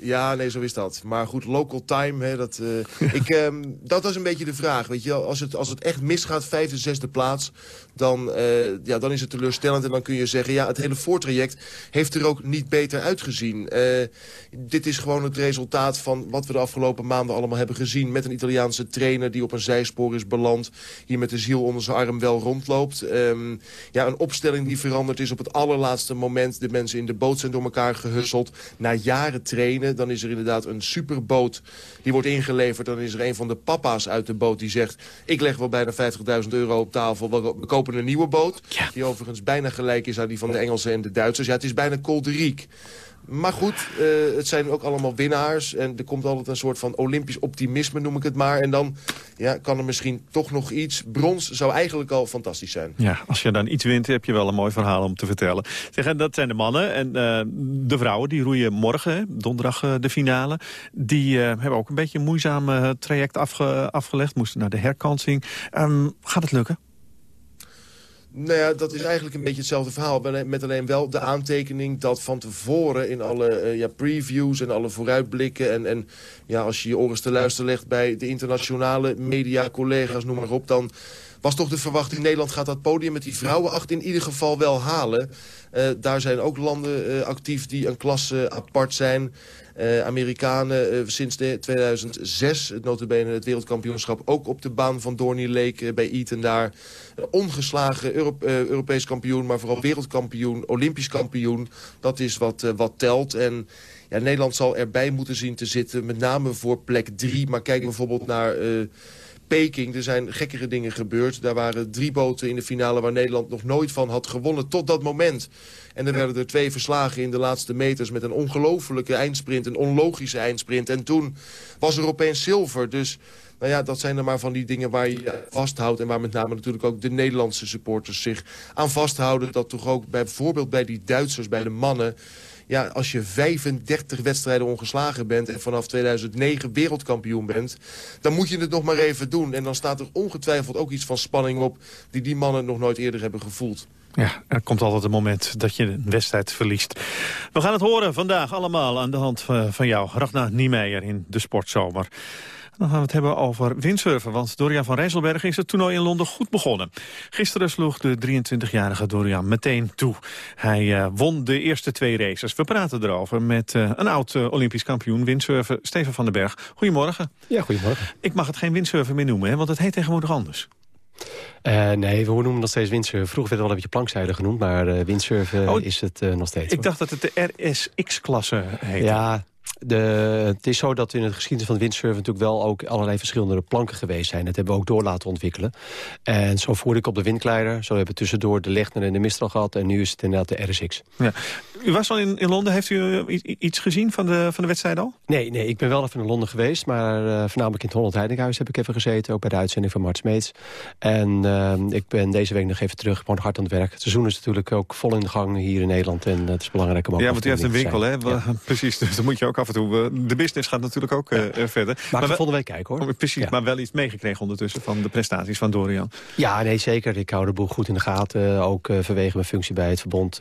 ja, nee, zo is dat. Maar goed, local time, hè, dat, uh, <laughs> ik, um, dat was een beetje de vraag. Weet je, als, het, als het echt misgaat, vijfde, zesde plaats... Dan, uh, ja, dan is het teleurstellend en dan kun je zeggen... ja, het hele voortraject heeft er ook niet beter uitgezien. Uh, dit is gewoon het resultaat van wat we de afgelopen maanden allemaal hebben gezien... met een Italiaanse trainer die op een zijspoor is beland... hier met de ziel onder zijn arm wel rondloopt. Um, ja, een opstelling die veranderd is op het allerlaatste moment. De mensen in de boot zijn door elkaar gehusseld. Na jaren trainen, dan is er inderdaad een superboot... die wordt ingeleverd. Dan is er een van de papa's uit de boot die zegt... ik leg wel bijna 50.000 euro op tafel, we kopen een nieuwe boot. Ja. Die overigens bijna gelijk is aan die van de Engelsen en de Duitsers. Ja, het is bijna kolderiek. Maar goed, uh, het zijn ook allemaal winnaars. En er komt altijd een soort van olympisch optimisme, noem ik het maar. En dan ja, kan er misschien toch nog iets. Brons zou eigenlijk al fantastisch zijn. Ja, als je dan iets wint, heb je wel een mooi verhaal om te vertellen. Zeg, dat zijn de mannen. En uh, de vrouwen, die roeien morgen, donderdag uh, de finale. Die hebben ook een beetje een moeizaam traject afge afgelegd. Moesten naar de herkansing. Um, gaat het lukken? Nou ja, dat is eigenlijk een beetje hetzelfde verhaal. Met alleen wel de aantekening dat van tevoren in alle uh, ja, previews en alle vooruitblikken... En, en ja, als je je oren te luisteren legt bij de internationale media, collega's, noem maar op... dan was toch de verwachting, Nederland gaat dat podium met die vrouwenacht in ieder geval wel halen. Uh, daar zijn ook landen uh, actief die een klasse apart zijn. Uh, Amerikanen sinds de 2006, het notabene het wereldkampioenschap... ook op de baan van Dorney Lake bij Eton daar. ongeslagen Euro Europees kampioen, maar vooral wereldkampioen, Olympisch kampioen. Dat is wat, wat telt. En ja, Nederland zal erbij moeten zien te zitten, met name voor plek drie. Maar kijk bijvoorbeeld naar... Peking. Er zijn gekkere dingen gebeurd. Daar waren drie boten in de finale waar Nederland nog nooit van had gewonnen tot dat moment. En er werden er twee verslagen in de laatste meters met een ongelofelijke eindsprint, een onlogische eindsprint. En toen was er opeens zilver. Dus nou ja, dat zijn er maar van die dingen waar je vasthoudt... en waar met name natuurlijk ook de Nederlandse supporters zich aan vasthouden. Dat toch ook bij, bijvoorbeeld bij die Duitsers, bij de mannen ja, als je 35 wedstrijden ongeslagen bent... en vanaf 2009 wereldkampioen bent... dan moet je het nog maar even doen. En dan staat er ongetwijfeld ook iets van spanning op... die die mannen nog nooit eerder hebben gevoeld. Ja, er komt altijd een moment dat je een wedstrijd verliest. We gaan het horen vandaag allemaal aan de hand van jou, Ragnar Niemeyer in de Sportzomer. Dan gaan we het hebben over windsurfen, want Dorian van Rijsselberg is het toernooi in Londen goed begonnen. Gisteren sloeg de 23-jarige Dorian meteen toe. Hij uh, won de eerste twee races. We praten erover met uh, een oud uh, Olympisch kampioen windsurfen, Steven van den Berg. Goedemorgen. Ja, goedemorgen. Ik mag het geen windsurfen meer noemen, hè, want het heet tegenwoordig anders. Uh, nee, we noemen nog steeds windsurfen. Vroeger werd het wel een beetje plankzeilen genoemd, maar uh, windsurfen oh, is het uh, nog steeds. Ik hoor. dacht dat het de RSX-klasse heette. Ja, de, het is zo dat in het geschiedenis van de windsurfen natuurlijk wel ook allerlei verschillende planken geweest zijn. Dat hebben we ook door laten ontwikkelen. En zo voerde ik op de windkleider. Zo hebben we tussendoor de Lechner en de Mistral gehad. En nu is het inderdaad de RSX. Ja. U was al in, in Londen. Heeft u iets gezien van de, van de wedstrijd al? Nee, nee, ik ben wel even in Londen geweest. Maar uh, voornamelijk in het Holland Heidinghuis heb ik even gezeten. Ook bij de uitzending van Mart Smeets. En uh, ik ben deze week nog even terug. Gewoon hard aan het werk. Het seizoen is natuurlijk ook vol in de gang hier in Nederland. En het is belangrijk om ook Ja, want u heeft een winkel, hè? Ja. <laughs> Precies, dus dan moet je ook af en toe... De business gaat natuurlijk ook ja. uh, verder. Maar, maar we volgende week kijken, hoor. Precies, ja. maar wel iets meegekregen ondertussen van de prestaties van Dorian. Ja, nee, zeker. Ik hou de boel goed in de gaten. Ook vanwege mijn functie bij het verbond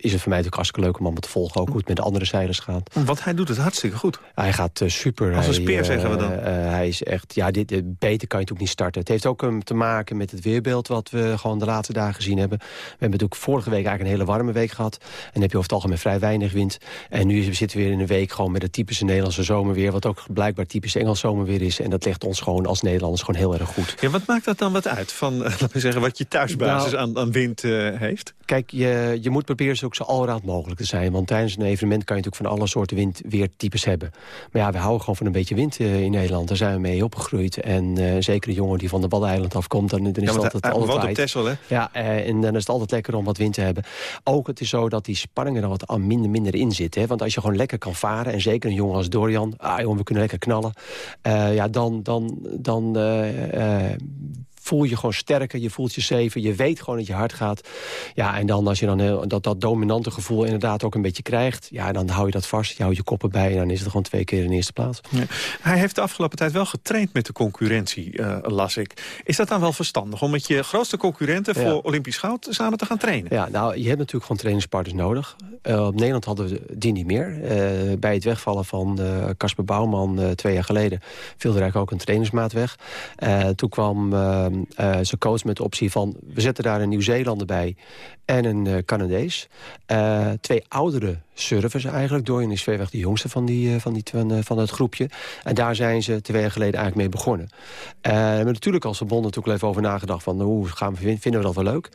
is het voor mij natuurlijk hartstikke leuk om te volgen. Ook hoe het met de andere zeilers gaat. Want hij doet het hartstikke goed. Hij gaat super. Als een speer, zeggen we dan. hij is echt, ja, dit, beter kan je natuurlijk niet starten. Het heeft ook um, te maken met het weerbeeld wat we gewoon de laatste dagen gezien hebben. We hebben natuurlijk vorige week eigenlijk een hele warme week gehad. En dan heb je over het algemeen vrij weinig wind. En nu zitten we weer in een week gewoon met het typische Nederlandse zomerweer... wat ook blijkbaar typisch Engels zomerweer is. En dat legt ons gewoon als Nederlanders gewoon heel erg goed. Ja, wat maakt dat dan wat uit van, <laughs> laten we zeggen, wat je thuisbasis nou, aan, aan, wind uh, heeft? Kijk, je, je moet proberen ook zo allround mogelijk te zijn. Want tijdens een evenement kan je natuurlijk van alle soorten windweertypes hebben. Maar ja, we houden gewoon van een beetje wind uh, in Nederland. Daar zijn we mee opgegroeid. En uh, zeker een jongen die van de Waddeneiland afkomt... dan, dan is ja, het altijd... altijd wat op Texel, hè? Ja, en dan is het altijd lekker om wat wind te hebben. Ook het is zo dat die spanningen er wat minder, minder in zitten. Hè? Want als je gewoon lekker kan varen... en zeker een jongen als Dorian... Ah, jongen, we kunnen lekker knallen. Ja, dan, dan, dan voel je gewoon sterker, je voelt je zeven, je weet gewoon dat je hard gaat. Ja, en dan als je dan heel, dat, dat dominante gevoel inderdaad ook een beetje krijgt... ja, dan hou je dat vast, je houdt je koppen bij... en dan is het gewoon twee keer in de eerste plaats. Ja. Hij heeft de afgelopen tijd wel getraind met de concurrentie, uh, las ik. Is dat dan wel verstandig om met je grootste concurrenten... voor Olympisch goud samen te gaan trainen? Ja, nou, je hebt natuurlijk gewoon trainingspartners nodig. Uh, op Nederland hadden we die niet meer. Uh, bij het wegvallen van Casper Bouwman twee jaar geleden... viel er eigenlijk ook een trainingsmaat weg. toen kwam zijn coach met de optie van... we zetten daar een Nieuw-Zeelander bij en een Canadees. twee oudere surfers eigenlijk. Dorian is verreweg de jongste van, die, van, die, van, van het groepje. En daar zijn ze twee jaar geleden eigenlijk mee begonnen. Uh, hebben natuurlijk als verbond natuurlijk even over nagedacht... van hoe gaan we, vinden we dat wel leuk.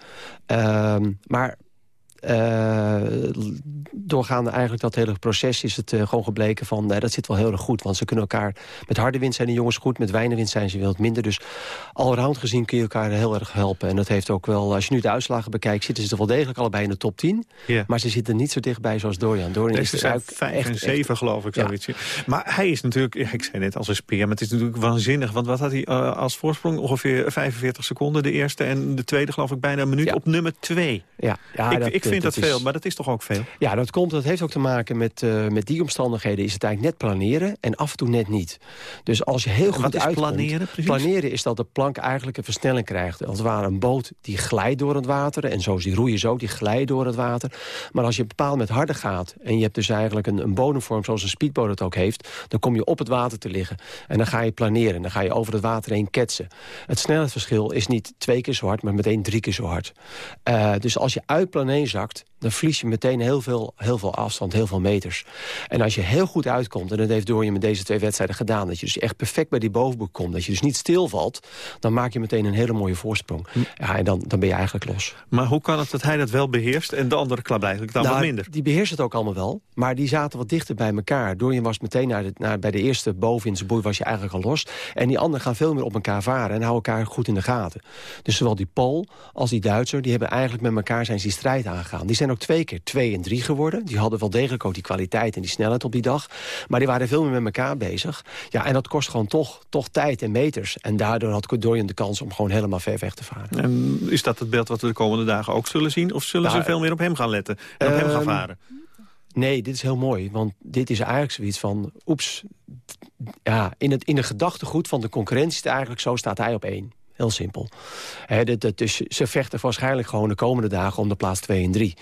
Uh, maar uh, doorgaande eigenlijk dat hele proces is het uh, gewoon gebleken van... Uh, dat zit wel heel erg goed, want ze kunnen elkaar... met harde wind zijn de jongens goed, met weinig wind zijn ze wat minder. Dus allround gezien kun je elkaar heel erg helpen. En dat heeft ook wel, als je nu de uitslagen bekijkt... zitten ze er wel degelijk allebei in de top 10. Yeah. Maar ze zitten niet zo dichtbij zoals Dorian. Dorian Deze is zijn vijf en zeven, geloof ik, zoiets. Ja. Maar hij is natuurlijk, ik zei net als een speer... maar het is natuurlijk waanzinnig. Want wat had hij als voorsprong? Ongeveer 45 seconden de eerste... en de tweede geloof ik bijna een minuut ja. op nummer 2. Ja, ja ik, dat, ik vind dat, dat veel, maar dat is toch ook veel? Ja, dat komt. Dat heeft ook te maken met, uh, met die omstandigheden. Is het eigenlijk net planeren en af en toe net niet. Dus als je heel goed uitkomt, planeren? Precies? Planeren is dat de plank eigenlijk een versnelling krijgt. Als het ware een boot die glijdt door het water. En zo is die roeien zo, die glijdt door het water. Maar als je bepaald met harder gaat... en je hebt dus eigenlijk een, een bodemvorm zoals een speedboot het ook heeft... dan kom je op het water te liggen. En dan ga je planeren. Dan ga je over het water heen ketsen. Het snelheidsverschil is niet twee keer zo hard, maar meteen drie keer zo hard. Uh, dus als je uit planeen zakt dan verlies je meteen heel veel, heel veel afstand, heel veel meters. En als je heel goed uitkomt, en dat heeft je met deze twee wedstrijden gedaan... dat je dus echt perfect bij die bovenboek komt, dat je dus niet stilvalt... dan maak je meteen een hele mooie voorsprong. Ja, en dan, dan ben je eigenlijk los. Maar hoe kan het dat hij dat wel beheerst en de andere klap eigenlijk dan nou, wat minder? Die beheerst het ook allemaal wel, maar die zaten wat dichter bij elkaar. Dorian was meteen naar de, naar, bij de eerste boven in zijn boei was je eigenlijk al los. En die anderen gaan veel meer op elkaar varen en houden elkaar goed in de gaten. Dus zowel die Pool als die Duitser, die hebben eigenlijk met elkaar zijn die strijd aangegaan. Die zijn ook twee keer twee en drie geworden. Die hadden wel degelijk ook die kwaliteit en die snelheid op die dag. Maar die waren veel meer met elkaar bezig. Ja, en dat kost gewoon toch, toch tijd en meters. En daardoor had Dorian de kans om gewoon helemaal ver weg te varen. En is dat het beeld wat we de komende dagen ook zullen zien? Of zullen nou, ze veel meer op hem gaan letten en op hem gaan varen? Nee, dit is heel mooi. Want dit is eigenlijk zoiets van... oeps, ja, in, het, in de gedachtegoed van de concurrentie eigenlijk zo... staat hij op één. Heel simpel. Dus ze vechten waarschijnlijk gewoon de komende dagen om de plaats 2 en 3.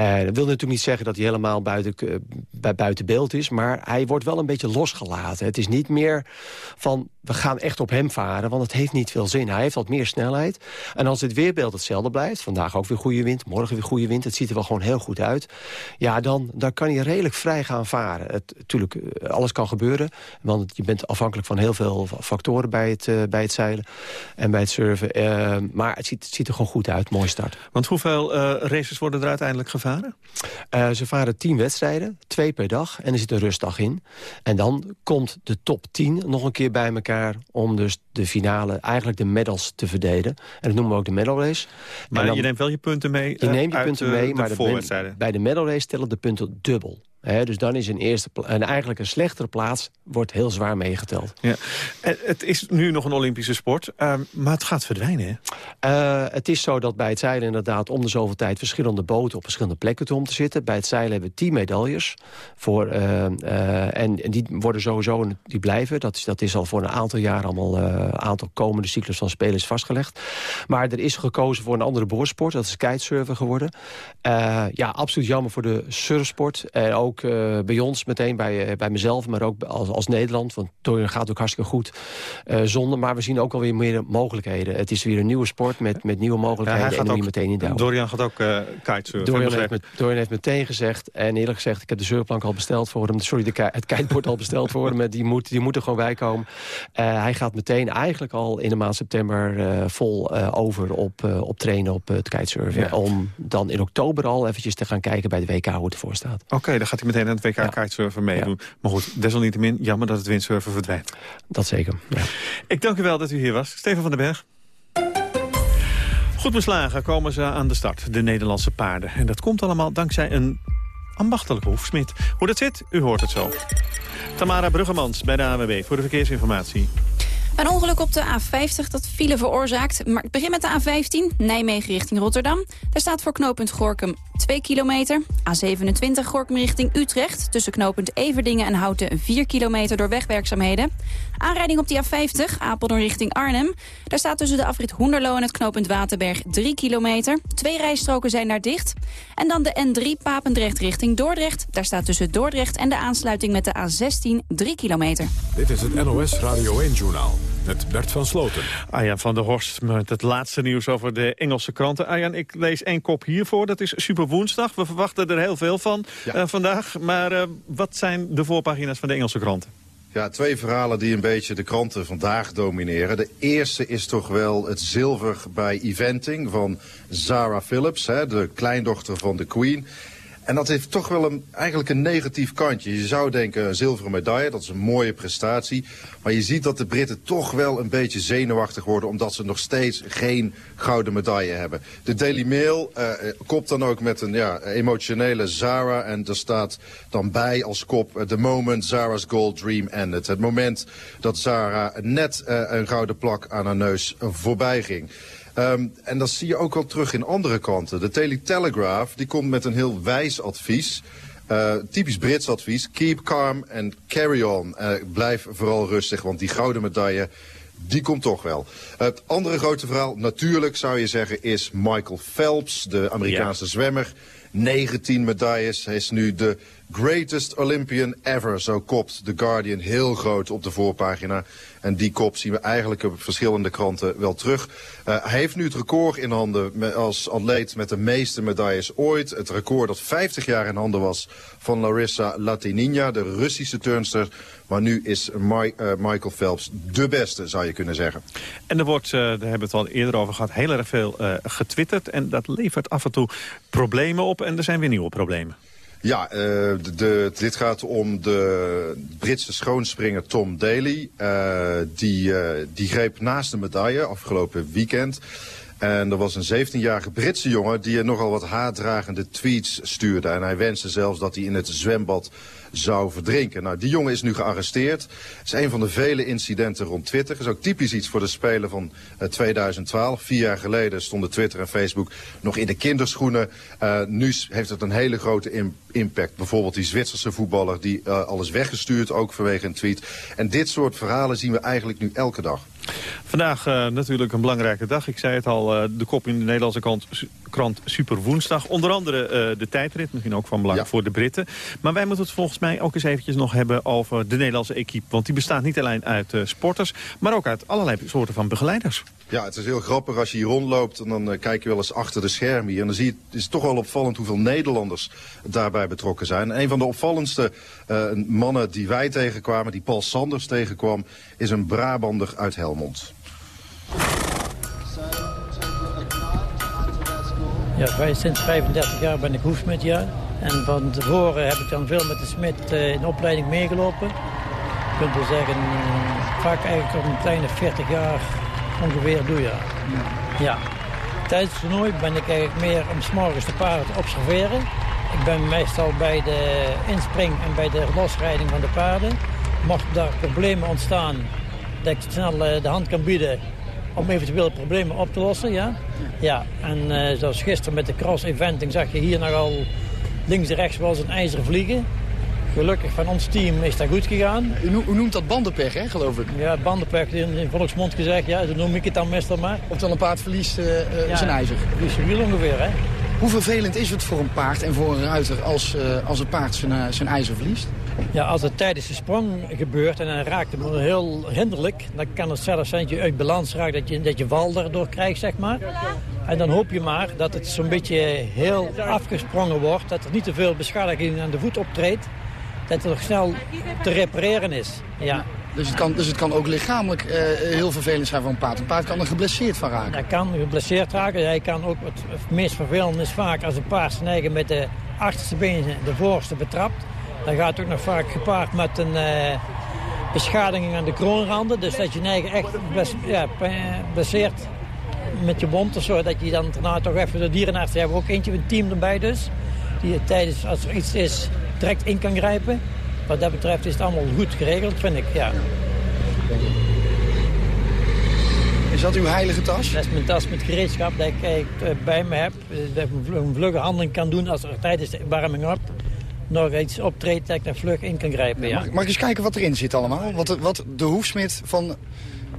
Uh, dat wil natuurlijk niet zeggen dat hij helemaal buiten, uh, buiten beeld is... maar hij wordt wel een beetje losgelaten. Het is niet meer van, we gaan echt op hem varen... want het heeft niet veel zin. Hij heeft wat meer snelheid. En als het weerbeeld hetzelfde blijft... vandaag ook weer goede wind, morgen weer goede wind... het ziet er wel gewoon heel goed uit... ja, dan, dan kan hij redelijk vrij gaan varen. Het, natuurlijk, alles kan gebeuren... want je bent afhankelijk van heel veel factoren bij het, bij het zeilen... En bij het surfen. Uh, maar het ziet, het ziet, er gewoon goed uit. Mooi start. Want hoeveel uh, races worden er uiteindelijk gevaren? Uh, ze varen tien wedstrijden, twee per dag. En er zit een rustdag in. En dan komt de top 10 nog een keer bij elkaar... om dus de finale, eigenlijk de medals te verdelen. En dat noemen we ook de medal race. Maar dan, je neemt wel je punten mee Je neemt je punten mee, de maar de, bij de medal race tellen de punten dubbel. He, dus dan is een eerste en eigenlijk een slechtere plaats wordt heel zwaar meegeteld. Ja. Het is nu nog een Olympische sport, uh, maar het gaat verdwijnen. Hè? Uh, het is zo dat bij het zeilen inderdaad om de zoveel tijd verschillende boten op verschillende plekken om te zitten. Bij het zeilen hebben we tien medailles voor uh, en, en, die worden sowieso die blijven. Dat is, dat is al voor een aantal jaar allemaal een aantal komende cyclus van spelers vastgelegd. Maar er is gekozen voor een andere boordsport. Dat is kitesurfen geworden. ja, absoluut jammer voor de surfsport. En ook ook uh, bij ons meteen, bij, uh, bij mezelf, maar ook als, als Nederland. Want Dorian gaat ook hartstikke goed uh, zonder. Maar we zien ook alweer meer mogelijkheden. Het is weer een nieuwe sport met, met nieuwe mogelijkheden. Ja, en dan ook, meteen in. Dorian gaat ook uh, kitesurfen. Dorian heeft, met, Dorian heeft meteen gezegd, en eerlijk gezegd... ik heb de surfplank al besteld voor hem. Sorry, de, het kiteboard al besteld voor hem. Die moet, die moet er gewoon bij komen. hij gaat meteen eigenlijk al in de maand september vol over op, op trainen op het kitesurfen. Ja. Om dan in oktober al eventjes te gaan kijken bij de WK hoe het ervoor staat. Oké, dan gaat hij meteen aan het WK ja. kitesurfen meedoen. Ja. Maar goed, desalniettemin jammer dat het windsurfen verdwijnt. Dat zeker, ja. Ik dank u wel dat u hier was. Steven van den Berg. Goed beslagen komen ze aan de start, de Nederlandse paarden. En dat komt allemaal dankzij een ambachtelijke hoefsmid. Hoe dat zit, u hoort het zo. Tamara Bruggemans bij de AWB voor de verkeersinformatie. Een ongeluk op de A50 dat file veroorzaakt. Maar ik begin met de A15, Nijmegen richting Rotterdam. Daar staat voor knooppunt Gorkum 2 kilometer. A27 Gorkum richting Utrecht. Tussen knooppunt Everdingen en Houten 4 kilometer door wegwerkzaamheden. Aanrijding op die A50, Apeldoorn richting Arnhem. Daar staat tussen de afrit Hoenderloo en het knooppunt Waterberg 3 kilometer. Twee rijstroken zijn daar dicht. En dan de N3 Papendrecht richting Dordrecht. Daar staat tussen Dordrecht en de aansluiting met de A16 3 kilometer. Dit is het NOS Radio 1-journaal met Bert van Sloten. Arjan van der Horst met het laatste nieuws over de Engelse kranten. Arjan, ik lees één kop hiervoor. Dat is Super Woensdag. We verwachten er heel veel van eh, vandaag. Maar uh, wat zijn de voorpagina's van de Engelse kranten? Ja, twee verhalen die een beetje de kranten vandaag domineren. De eerste is toch wel het zilver bij eventing van Zara Phillips, hè, de kleindochter van de Queen. En dat heeft toch wel een, eigenlijk een negatief kantje. Je zou denken een zilveren medaille, dat is een mooie prestatie. Maar je ziet dat de Britten toch wel een beetje zenuwachtig worden... omdat ze nog steeds geen gouden medaille hebben. De Daily Mail uh, kopt dan ook met een ja, emotionele Zara. En er staat dan bij als kop... Uh, the moment Zara's gold dream ended. Het moment dat Zara net uh, een gouden plak aan haar neus voorbij ging. Um, en dat zie je ook wel terug in andere kanten. De Daily Telegraph die komt met een heel wijs advies. Uh, typisch Brits advies. Keep calm and carry on. Uh, blijf vooral rustig, want die gouden medaille die komt toch wel. Het andere grote verhaal, natuurlijk zou je zeggen, is Michael Phelps, de Amerikaanse ja. zwemmer. 19 medailles. Hij is nu de greatest Olympian ever. Zo kopt The Guardian heel groot op de voorpagina. En die kop zien we eigenlijk op verschillende kranten wel terug. Uh, hij heeft nu het record in handen als atleet met de meeste medailles ooit. Het record dat 50 jaar in handen was van Larissa Latinina, de Russische turnster. Maar nu is uh, Michael Phelps de beste, zou je kunnen zeggen. En er wordt, uh, daar hebben we het al eerder over gehad, heel erg veel getwitterd. En dat levert af en toe problemen op en er zijn weer nieuwe problemen. Ja, uh, de, dit gaat om de Britse schoonspringer Tom Daly. Uh, die, uh, die greep naast de medaille afgelopen weekend. En er was een 17-jarige Britse jongen die er nogal wat haatdragende tweets stuurde. En hij wenste zelfs dat hij in het zwembad zou verdrinken. Nou, die jongen is nu gearresteerd. Het is een van de vele incidenten rond Twitter. Het is ook typisch iets voor de Spelen van uh, 2012. Vier jaar geleden stonden Twitter en Facebook nog in de kinderschoenen. Uh, nu heeft het een hele grote im impact. Bijvoorbeeld die Zwitserse voetballer die uh, alles weggestuurd, ook vanwege een tweet. En dit soort verhalen zien we eigenlijk nu elke dag. Vandaag uh, natuurlijk een belangrijke dag. Ik zei het al, uh, de kop in de Nederlandse krant, krant Super Woensdag. Onder andere uh, de tijdrit, misschien ook van belang ja. voor de Britten. Maar wij moeten het volgens mij ook eens eventjes nog hebben over de Nederlandse equipe. Want die bestaat niet alleen uit sporters, maar ook uit allerlei soorten van begeleiders. Ja, het is heel grappig als je hier rondloopt en dan uh, kijk je wel eens achter de schermen hier. En dan zie je, het is toch wel opvallend hoeveel Nederlanders daarbij betrokken zijn. En een van de opvallendste uh, mannen die wij tegenkwamen, die Paul Sanders tegenkwam, is een Brabander uit Helmond. Ja, sinds 35 jaar ben ik hoefsmid, ja. En van tevoren heb ik dan veel met de smid uh, in opleiding meegelopen. Je kunt wel zeggen, vaak eigenlijk al een kleine 40 jaar ongeveer doe je. Ja. Tijdens het toernooi ben ik eigenlijk meer om s'morgens de paarden te observeren. Ik ben meestal bij de inspring en bij de losrijding van de paarden. Mocht daar problemen ontstaan, dat ik snel de hand kan bieden om eventuele problemen op te lossen. Ja, ja. en uh, zoals gisteren met de cross-eventing zag je hier nogal links en rechts wel eens een ijzer vliegen. Gelukkig van ons team is dat goed gegaan. U, u noemt dat bandenpech, hè, geloof ik? Ja, bandenpech, in, in volksmond gezegd. Ja, zo noem ik het dan meestal maar. Oftewel een paard verliest uh, uh, ja, zijn ijzer. Verliest zijn wiel ongeveer, hè. Hoe vervelend is het voor een paard en voor een ruiter als, uh, als een paard zijn, zijn ijzer verliest? Ja, als het tijdens de sprong gebeurt en dan raakt het heel hinderlijk... dan kan het zelfs zijn dat je uit balans raakt, dat je, dat je wal daardoor krijgt, zeg maar. En dan hoop je maar dat het zo'n beetje heel afgesprongen wordt... dat er niet te veel beschadiging aan de voet optreedt dat het nog snel te repareren is. Ja. Dus het kan, dus het kan ook lichamelijk uh, heel vervelend zijn voor een paard. Een paard kan er geblesseerd van raken. Hij kan geblesseerd raken. Hij kan ook, het, meest vervelend is vaak als een paard zijn eigen met de achterste benen de voorste betrapt. Dan gaat het ook nog vaak gepaard met een uh, beschadiging aan de kroonranden. Dus dat je eigen echt bles, ja, blesseert met je mond of zo. Dat je dan daarna toch even de dierenarts... We hebben ook eentje, een team erbij dus. Die tijdens, als er iets is, direct in kan grijpen. Wat dat betreft is het allemaal goed geregeld, vind ik. Ja. Is dat uw heilige tas? Dat is mijn tas met gereedschap dat ik eh, bij me heb. Dat ik een vlugge handeling kan doen als er tijdens de warming-up nog iets optreedt dat ik daar vlug in kan grijpen. Ja. Mag, mag ik eens kijken wat erin zit allemaal? Wat, de- wat de hoefsmid van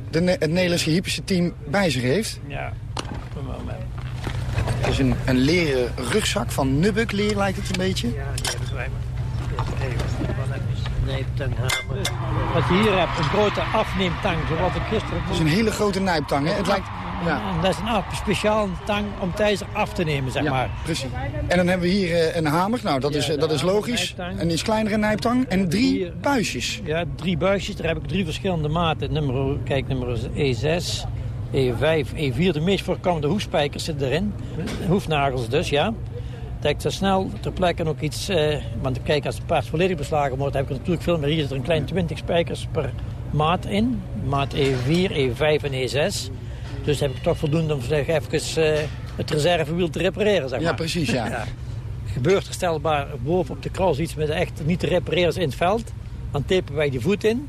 de, het Nederlandse hypische team bij zich heeft? Ja. Het is een, een leren rugzak van Nubuck leer lijkt het een beetje. Ja, die hebben wij maar. Neeptanghamer. Wat je hier hebt, een grote afneemtang, zoals ik gisteren... Het is een hele grote nijptang, hè? Het lijkt... Ja. Dat is een speciaal tang om tijdens af te nemen, zeg maar. precies. En dan hebben we hier eh, een hamer. Nou, dat, is, eh, dat is logisch. Een iets kleinere nijptang. En drie buisjes. Ja, drie buisjes. Daar heb ik drie verschillende maten. Nummer, kijk, nummer E6, E5, E4. De meest voorkomende hoefspijkers zitten erin. Hoefnagels dus, ja. Dat ik zo snel ter plekke ook iets... Eh, want kijk, als het paard volledig beslagen wordt... heb ik natuurlijk veel meer. Hier zit er een klein 20 spijkers per maat in. Maat E4, E5 en E6. Dus heb ik toch voldoende om zeg, even eh, het reservewiel te repareren, zeg maar. Ja, precies, <laughs> ja. Gebeurt er stelbaar boven op de cross iets met echt niet te repareren in het veld... dan tapen wij de voet in.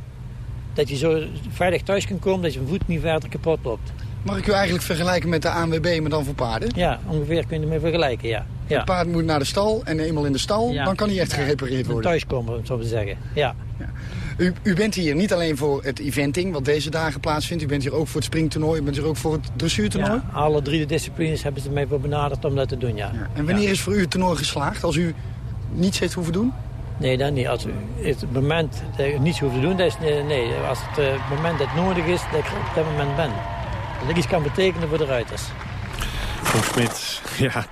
Dat je zo veilig thuis kan komen, dat je voet niet verder kapot loopt. Mag ik u eigenlijk vergelijken met de ANWB, maar dan voor paarden? Ja, ongeveer kun je ermee vergelijken, ja. ja. Het paard moet naar de stal en eenmaal in de stal, Ja. dan kan hij echt gerepareerd worden. Thuiskomen, zo te zeggen. Ja. U, u bent hier niet alleen voor het eventing, wat deze dagen plaatsvindt. U bent hier ook voor het springtoernooi, u bent hier ook voor het dressuurtoernooi. Ja, alle drie de disciplines hebben ze mij voor benaderd om dat te doen, ja. En wanneer is voor u het toernooi geslaagd, als u niets heeft hoeven doen? Nee, dan niet. Als het moment dat je niets hoeft te doen, dat is, nee. Als het eh, moment dat nodig is, dat ik op dat moment ben. Dat ik iets kan betekenen voor de ruiters. Hoefsmid, ja,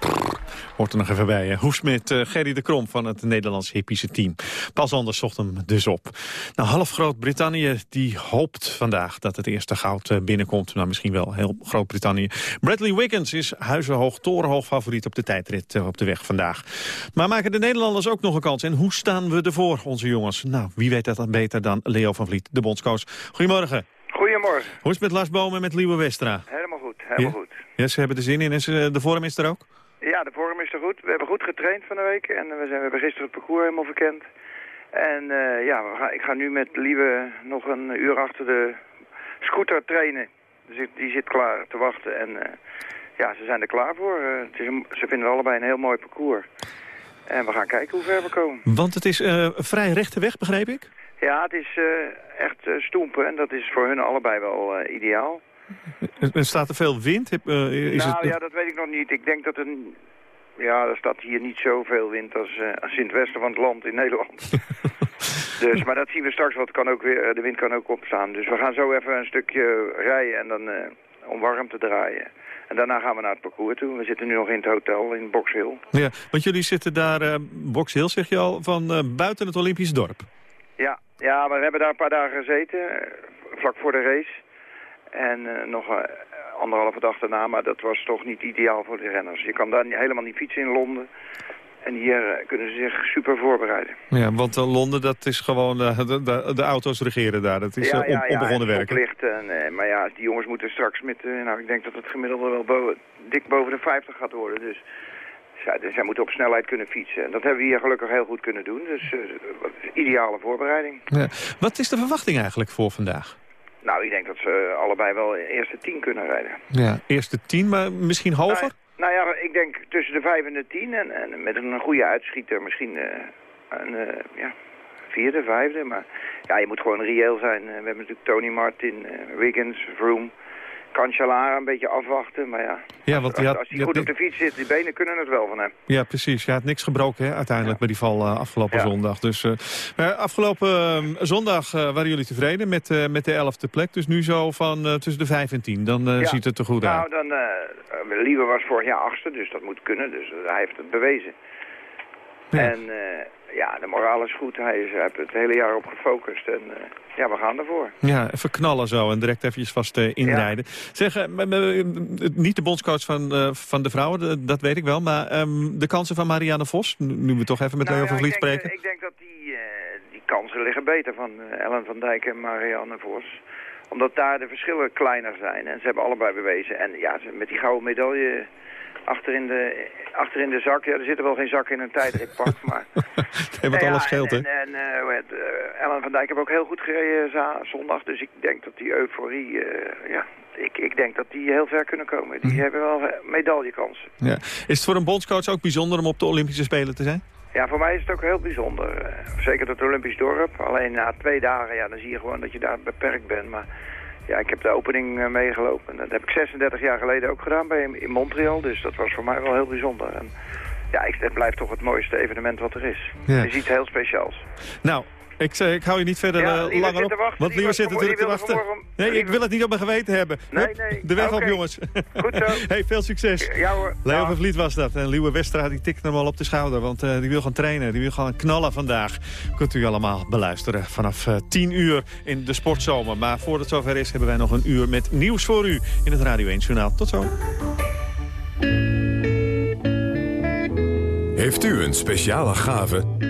hoort er nog even bij. hè. Hoefsmid, eh, Gerry de Krom van het Nederlands hippische team. Pas anders zocht hem dus op. Nou, half Groot-Brittannië die hoopt vandaag dat het eerste goud eh, binnenkomt. Nou, misschien wel heel Groot-Brittannië. Bradley Wiggins is huizenhoog, torenhoog favoriet op de tijdrit eh, op de weg vandaag. Maar maken de Nederlanders ook nog een kans? En hoe staan we ervoor, onze jongens? Nou, wie weet dat dan beter dan Leo van Vliet, de bondscoach. Goedemorgen. Goedemorgen. Hoe is het met Lars Bomen en met Liewe Westra? Helemaal goed, helemaal Ja? goed. Ja, ze hebben er zin in en ze, de vorm is er ook? Ja, de vorm is er goed. We hebben goed getraind van de week en we, zijn, we hebben gisteren het parcours helemaal verkend. En eh, ja, we gaan, ik ga nu met Lieve nog een uur achter de scooter trainen. Dus die zit klaar te wachten en eh, ja, ze zijn er klaar voor. Eh, het is een- ze vinden allebei een heel mooi parcours. En we gaan kijken hoe ver we komen. Want het is vrij rechte weg, begreep ik? Ja, het is echt stoempen en dat is voor hun allebei wel ideaal. Er <laughs> er staat er veel wind. Heb, eh, is nou het, ja, dat weet ik nog niet. Ik denk dat een... Ja, er staat hier niet zoveel wind als, eh, als in het westen van het land in <laughs> Nederland. <laughs> dus, maar dat zien we straks, want kan ook weer, eh, de wind kan ook opstaan. Dus we gaan zo even een stukje rijden en dan om warm te draaien. En daarna gaan we naar het parcours toe. We zitten nu nog in het hotel in Box Hill. Ja, want jullie zitten daar, eh Box Hill zeg je al, van buiten het Olympisch dorp. Ja, ja, maar we hebben daar een paar dagen gezeten, vlak voor de race. En eh, nog eh, anderhalve dag daarna, maar dat was toch niet ideaal voor de renners. Je kan daar helemaal niet fietsen in Londen. En hier eh, kunnen ze zich super voorbereiden. Ja, want Londen, dat is gewoon, de, de, de auto's regeren daar. Dat is en werken. oplicht En, eh, maar ja, die jongens moeten straks met, nou ik denk dat het gemiddelde wel dik boven de 50 gaat worden. Dus zij, zij moeten op snelheid kunnen fietsen. En dat hebben we hier gelukkig heel goed kunnen doen. Dus ideale voorbereiding. Ja. Wat is de verwachting eigenlijk voor vandaag? Nou, ik denk dat ze allebei wel de eerste tien kunnen rijden. Ja, eerste tien, maar misschien hoger? Nou ja, ik denk tussen de vijf en de tien. En, en met een goede uitschieter misschien eh, een eh, ja, vierde, vijfde. Maar ja, je moet gewoon reëel zijn. Eh, we hebben natuurlijk Tony Martin, eh, Wiggins, Vroom. Cancellara een beetje afwachten. Maar ja, Ja, want als, had, als hij goed had op de fiets zit, die benen kunnen het wel van hem. Ja, precies. Ja, het niks gebroken hè, uiteindelijk bij die val eh, afgelopen Ja. zondag. Dus, eh, maar afgelopen eh, zondag eh, waren jullie tevreden met, met de elfde plek. Dus nu zo van tussen de vijf en tien. Dan Ja. ziet het er goed nou, uit. dan, eh Liewe was vorig jaar achtste, dus dat moet kunnen. Dus hij heeft het bewezen. En eh, ja, de moraal is goed. Hij, is, hij heeft het hele jaar op gefocust. En eh, ja, we gaan ervoor. Ja, even knallen zo en direct eventjes vast eh, inrijden. Zeg, eh, niet de bondscoach van, van de vrouwen, dat weet ik wel. Maar ehm, de kansen van Marianne Vos, nu we toch even met Nou Leo ja, van Vliet ik denk, spreken. Ik denk dat die, die kansen liggen beter van Ellen van Dijk en Marianne Vos. Omdat daar de verschillen kleiner zijn. En ze hebben allebei bewezen. En ja, met die gouden medaille achter in de, achter in de zak. Ja, er zit er wel geen zak in een tijdritpak. <laughs> maar Nee, ja, alles scheelt, hè? En, en eh, eh, Ellen van Dijk heeft ook heel goed gereden zondag. Dus ik denk dat die euforie, eh, ja, ik, ik denk dat die heel ver kunnen komen. Die hebben wel medaillekansen. Ja. Is het voor een bondscoach ook bijzonder om op de Olympische Spelen te zijn? Ja, voor mij is het ook heel bijzonder. zeker het Olympisch dorp. Alleen na twee dagen, ja, dan zie je gewoon dat je daar beperkt bent. Maar ja, ik heb de opening meegelopen. Dat heb ik 36 jaar geleden ook gedaan bij, in Montreal. Dus dat was voor mij wel heel bijzonder. En ja, ik, het blijft toch het mooiste evenement wat er is. Ja. Je ziet heel speciaals. Nou, ik, uh, ik hou je niet verder ja, uh, langer op. Wachten, want Liever zit natuurlijk te wachten. Vanmorgen, nee, ik wil het niet op mijn geweten hebben. Nee, nee. De weg okay. op, jongens. Goed zo. <laughs> hey, veel succes. Ja hoor. Leo van Vliet was dat. En Liewe Westra die tikt hem al op de schouder. Want uh, die wil gaan trainen. Die wil gaan knallen vandaag. Kunt u allemaal beluisteren vanaf 10 uur in de sportzomer. Maar voordat het zover is hebben wij nog een uur met nieuws voor u. In het Radio 1 Journaal. Tot zo. Heeft u een speciale gave?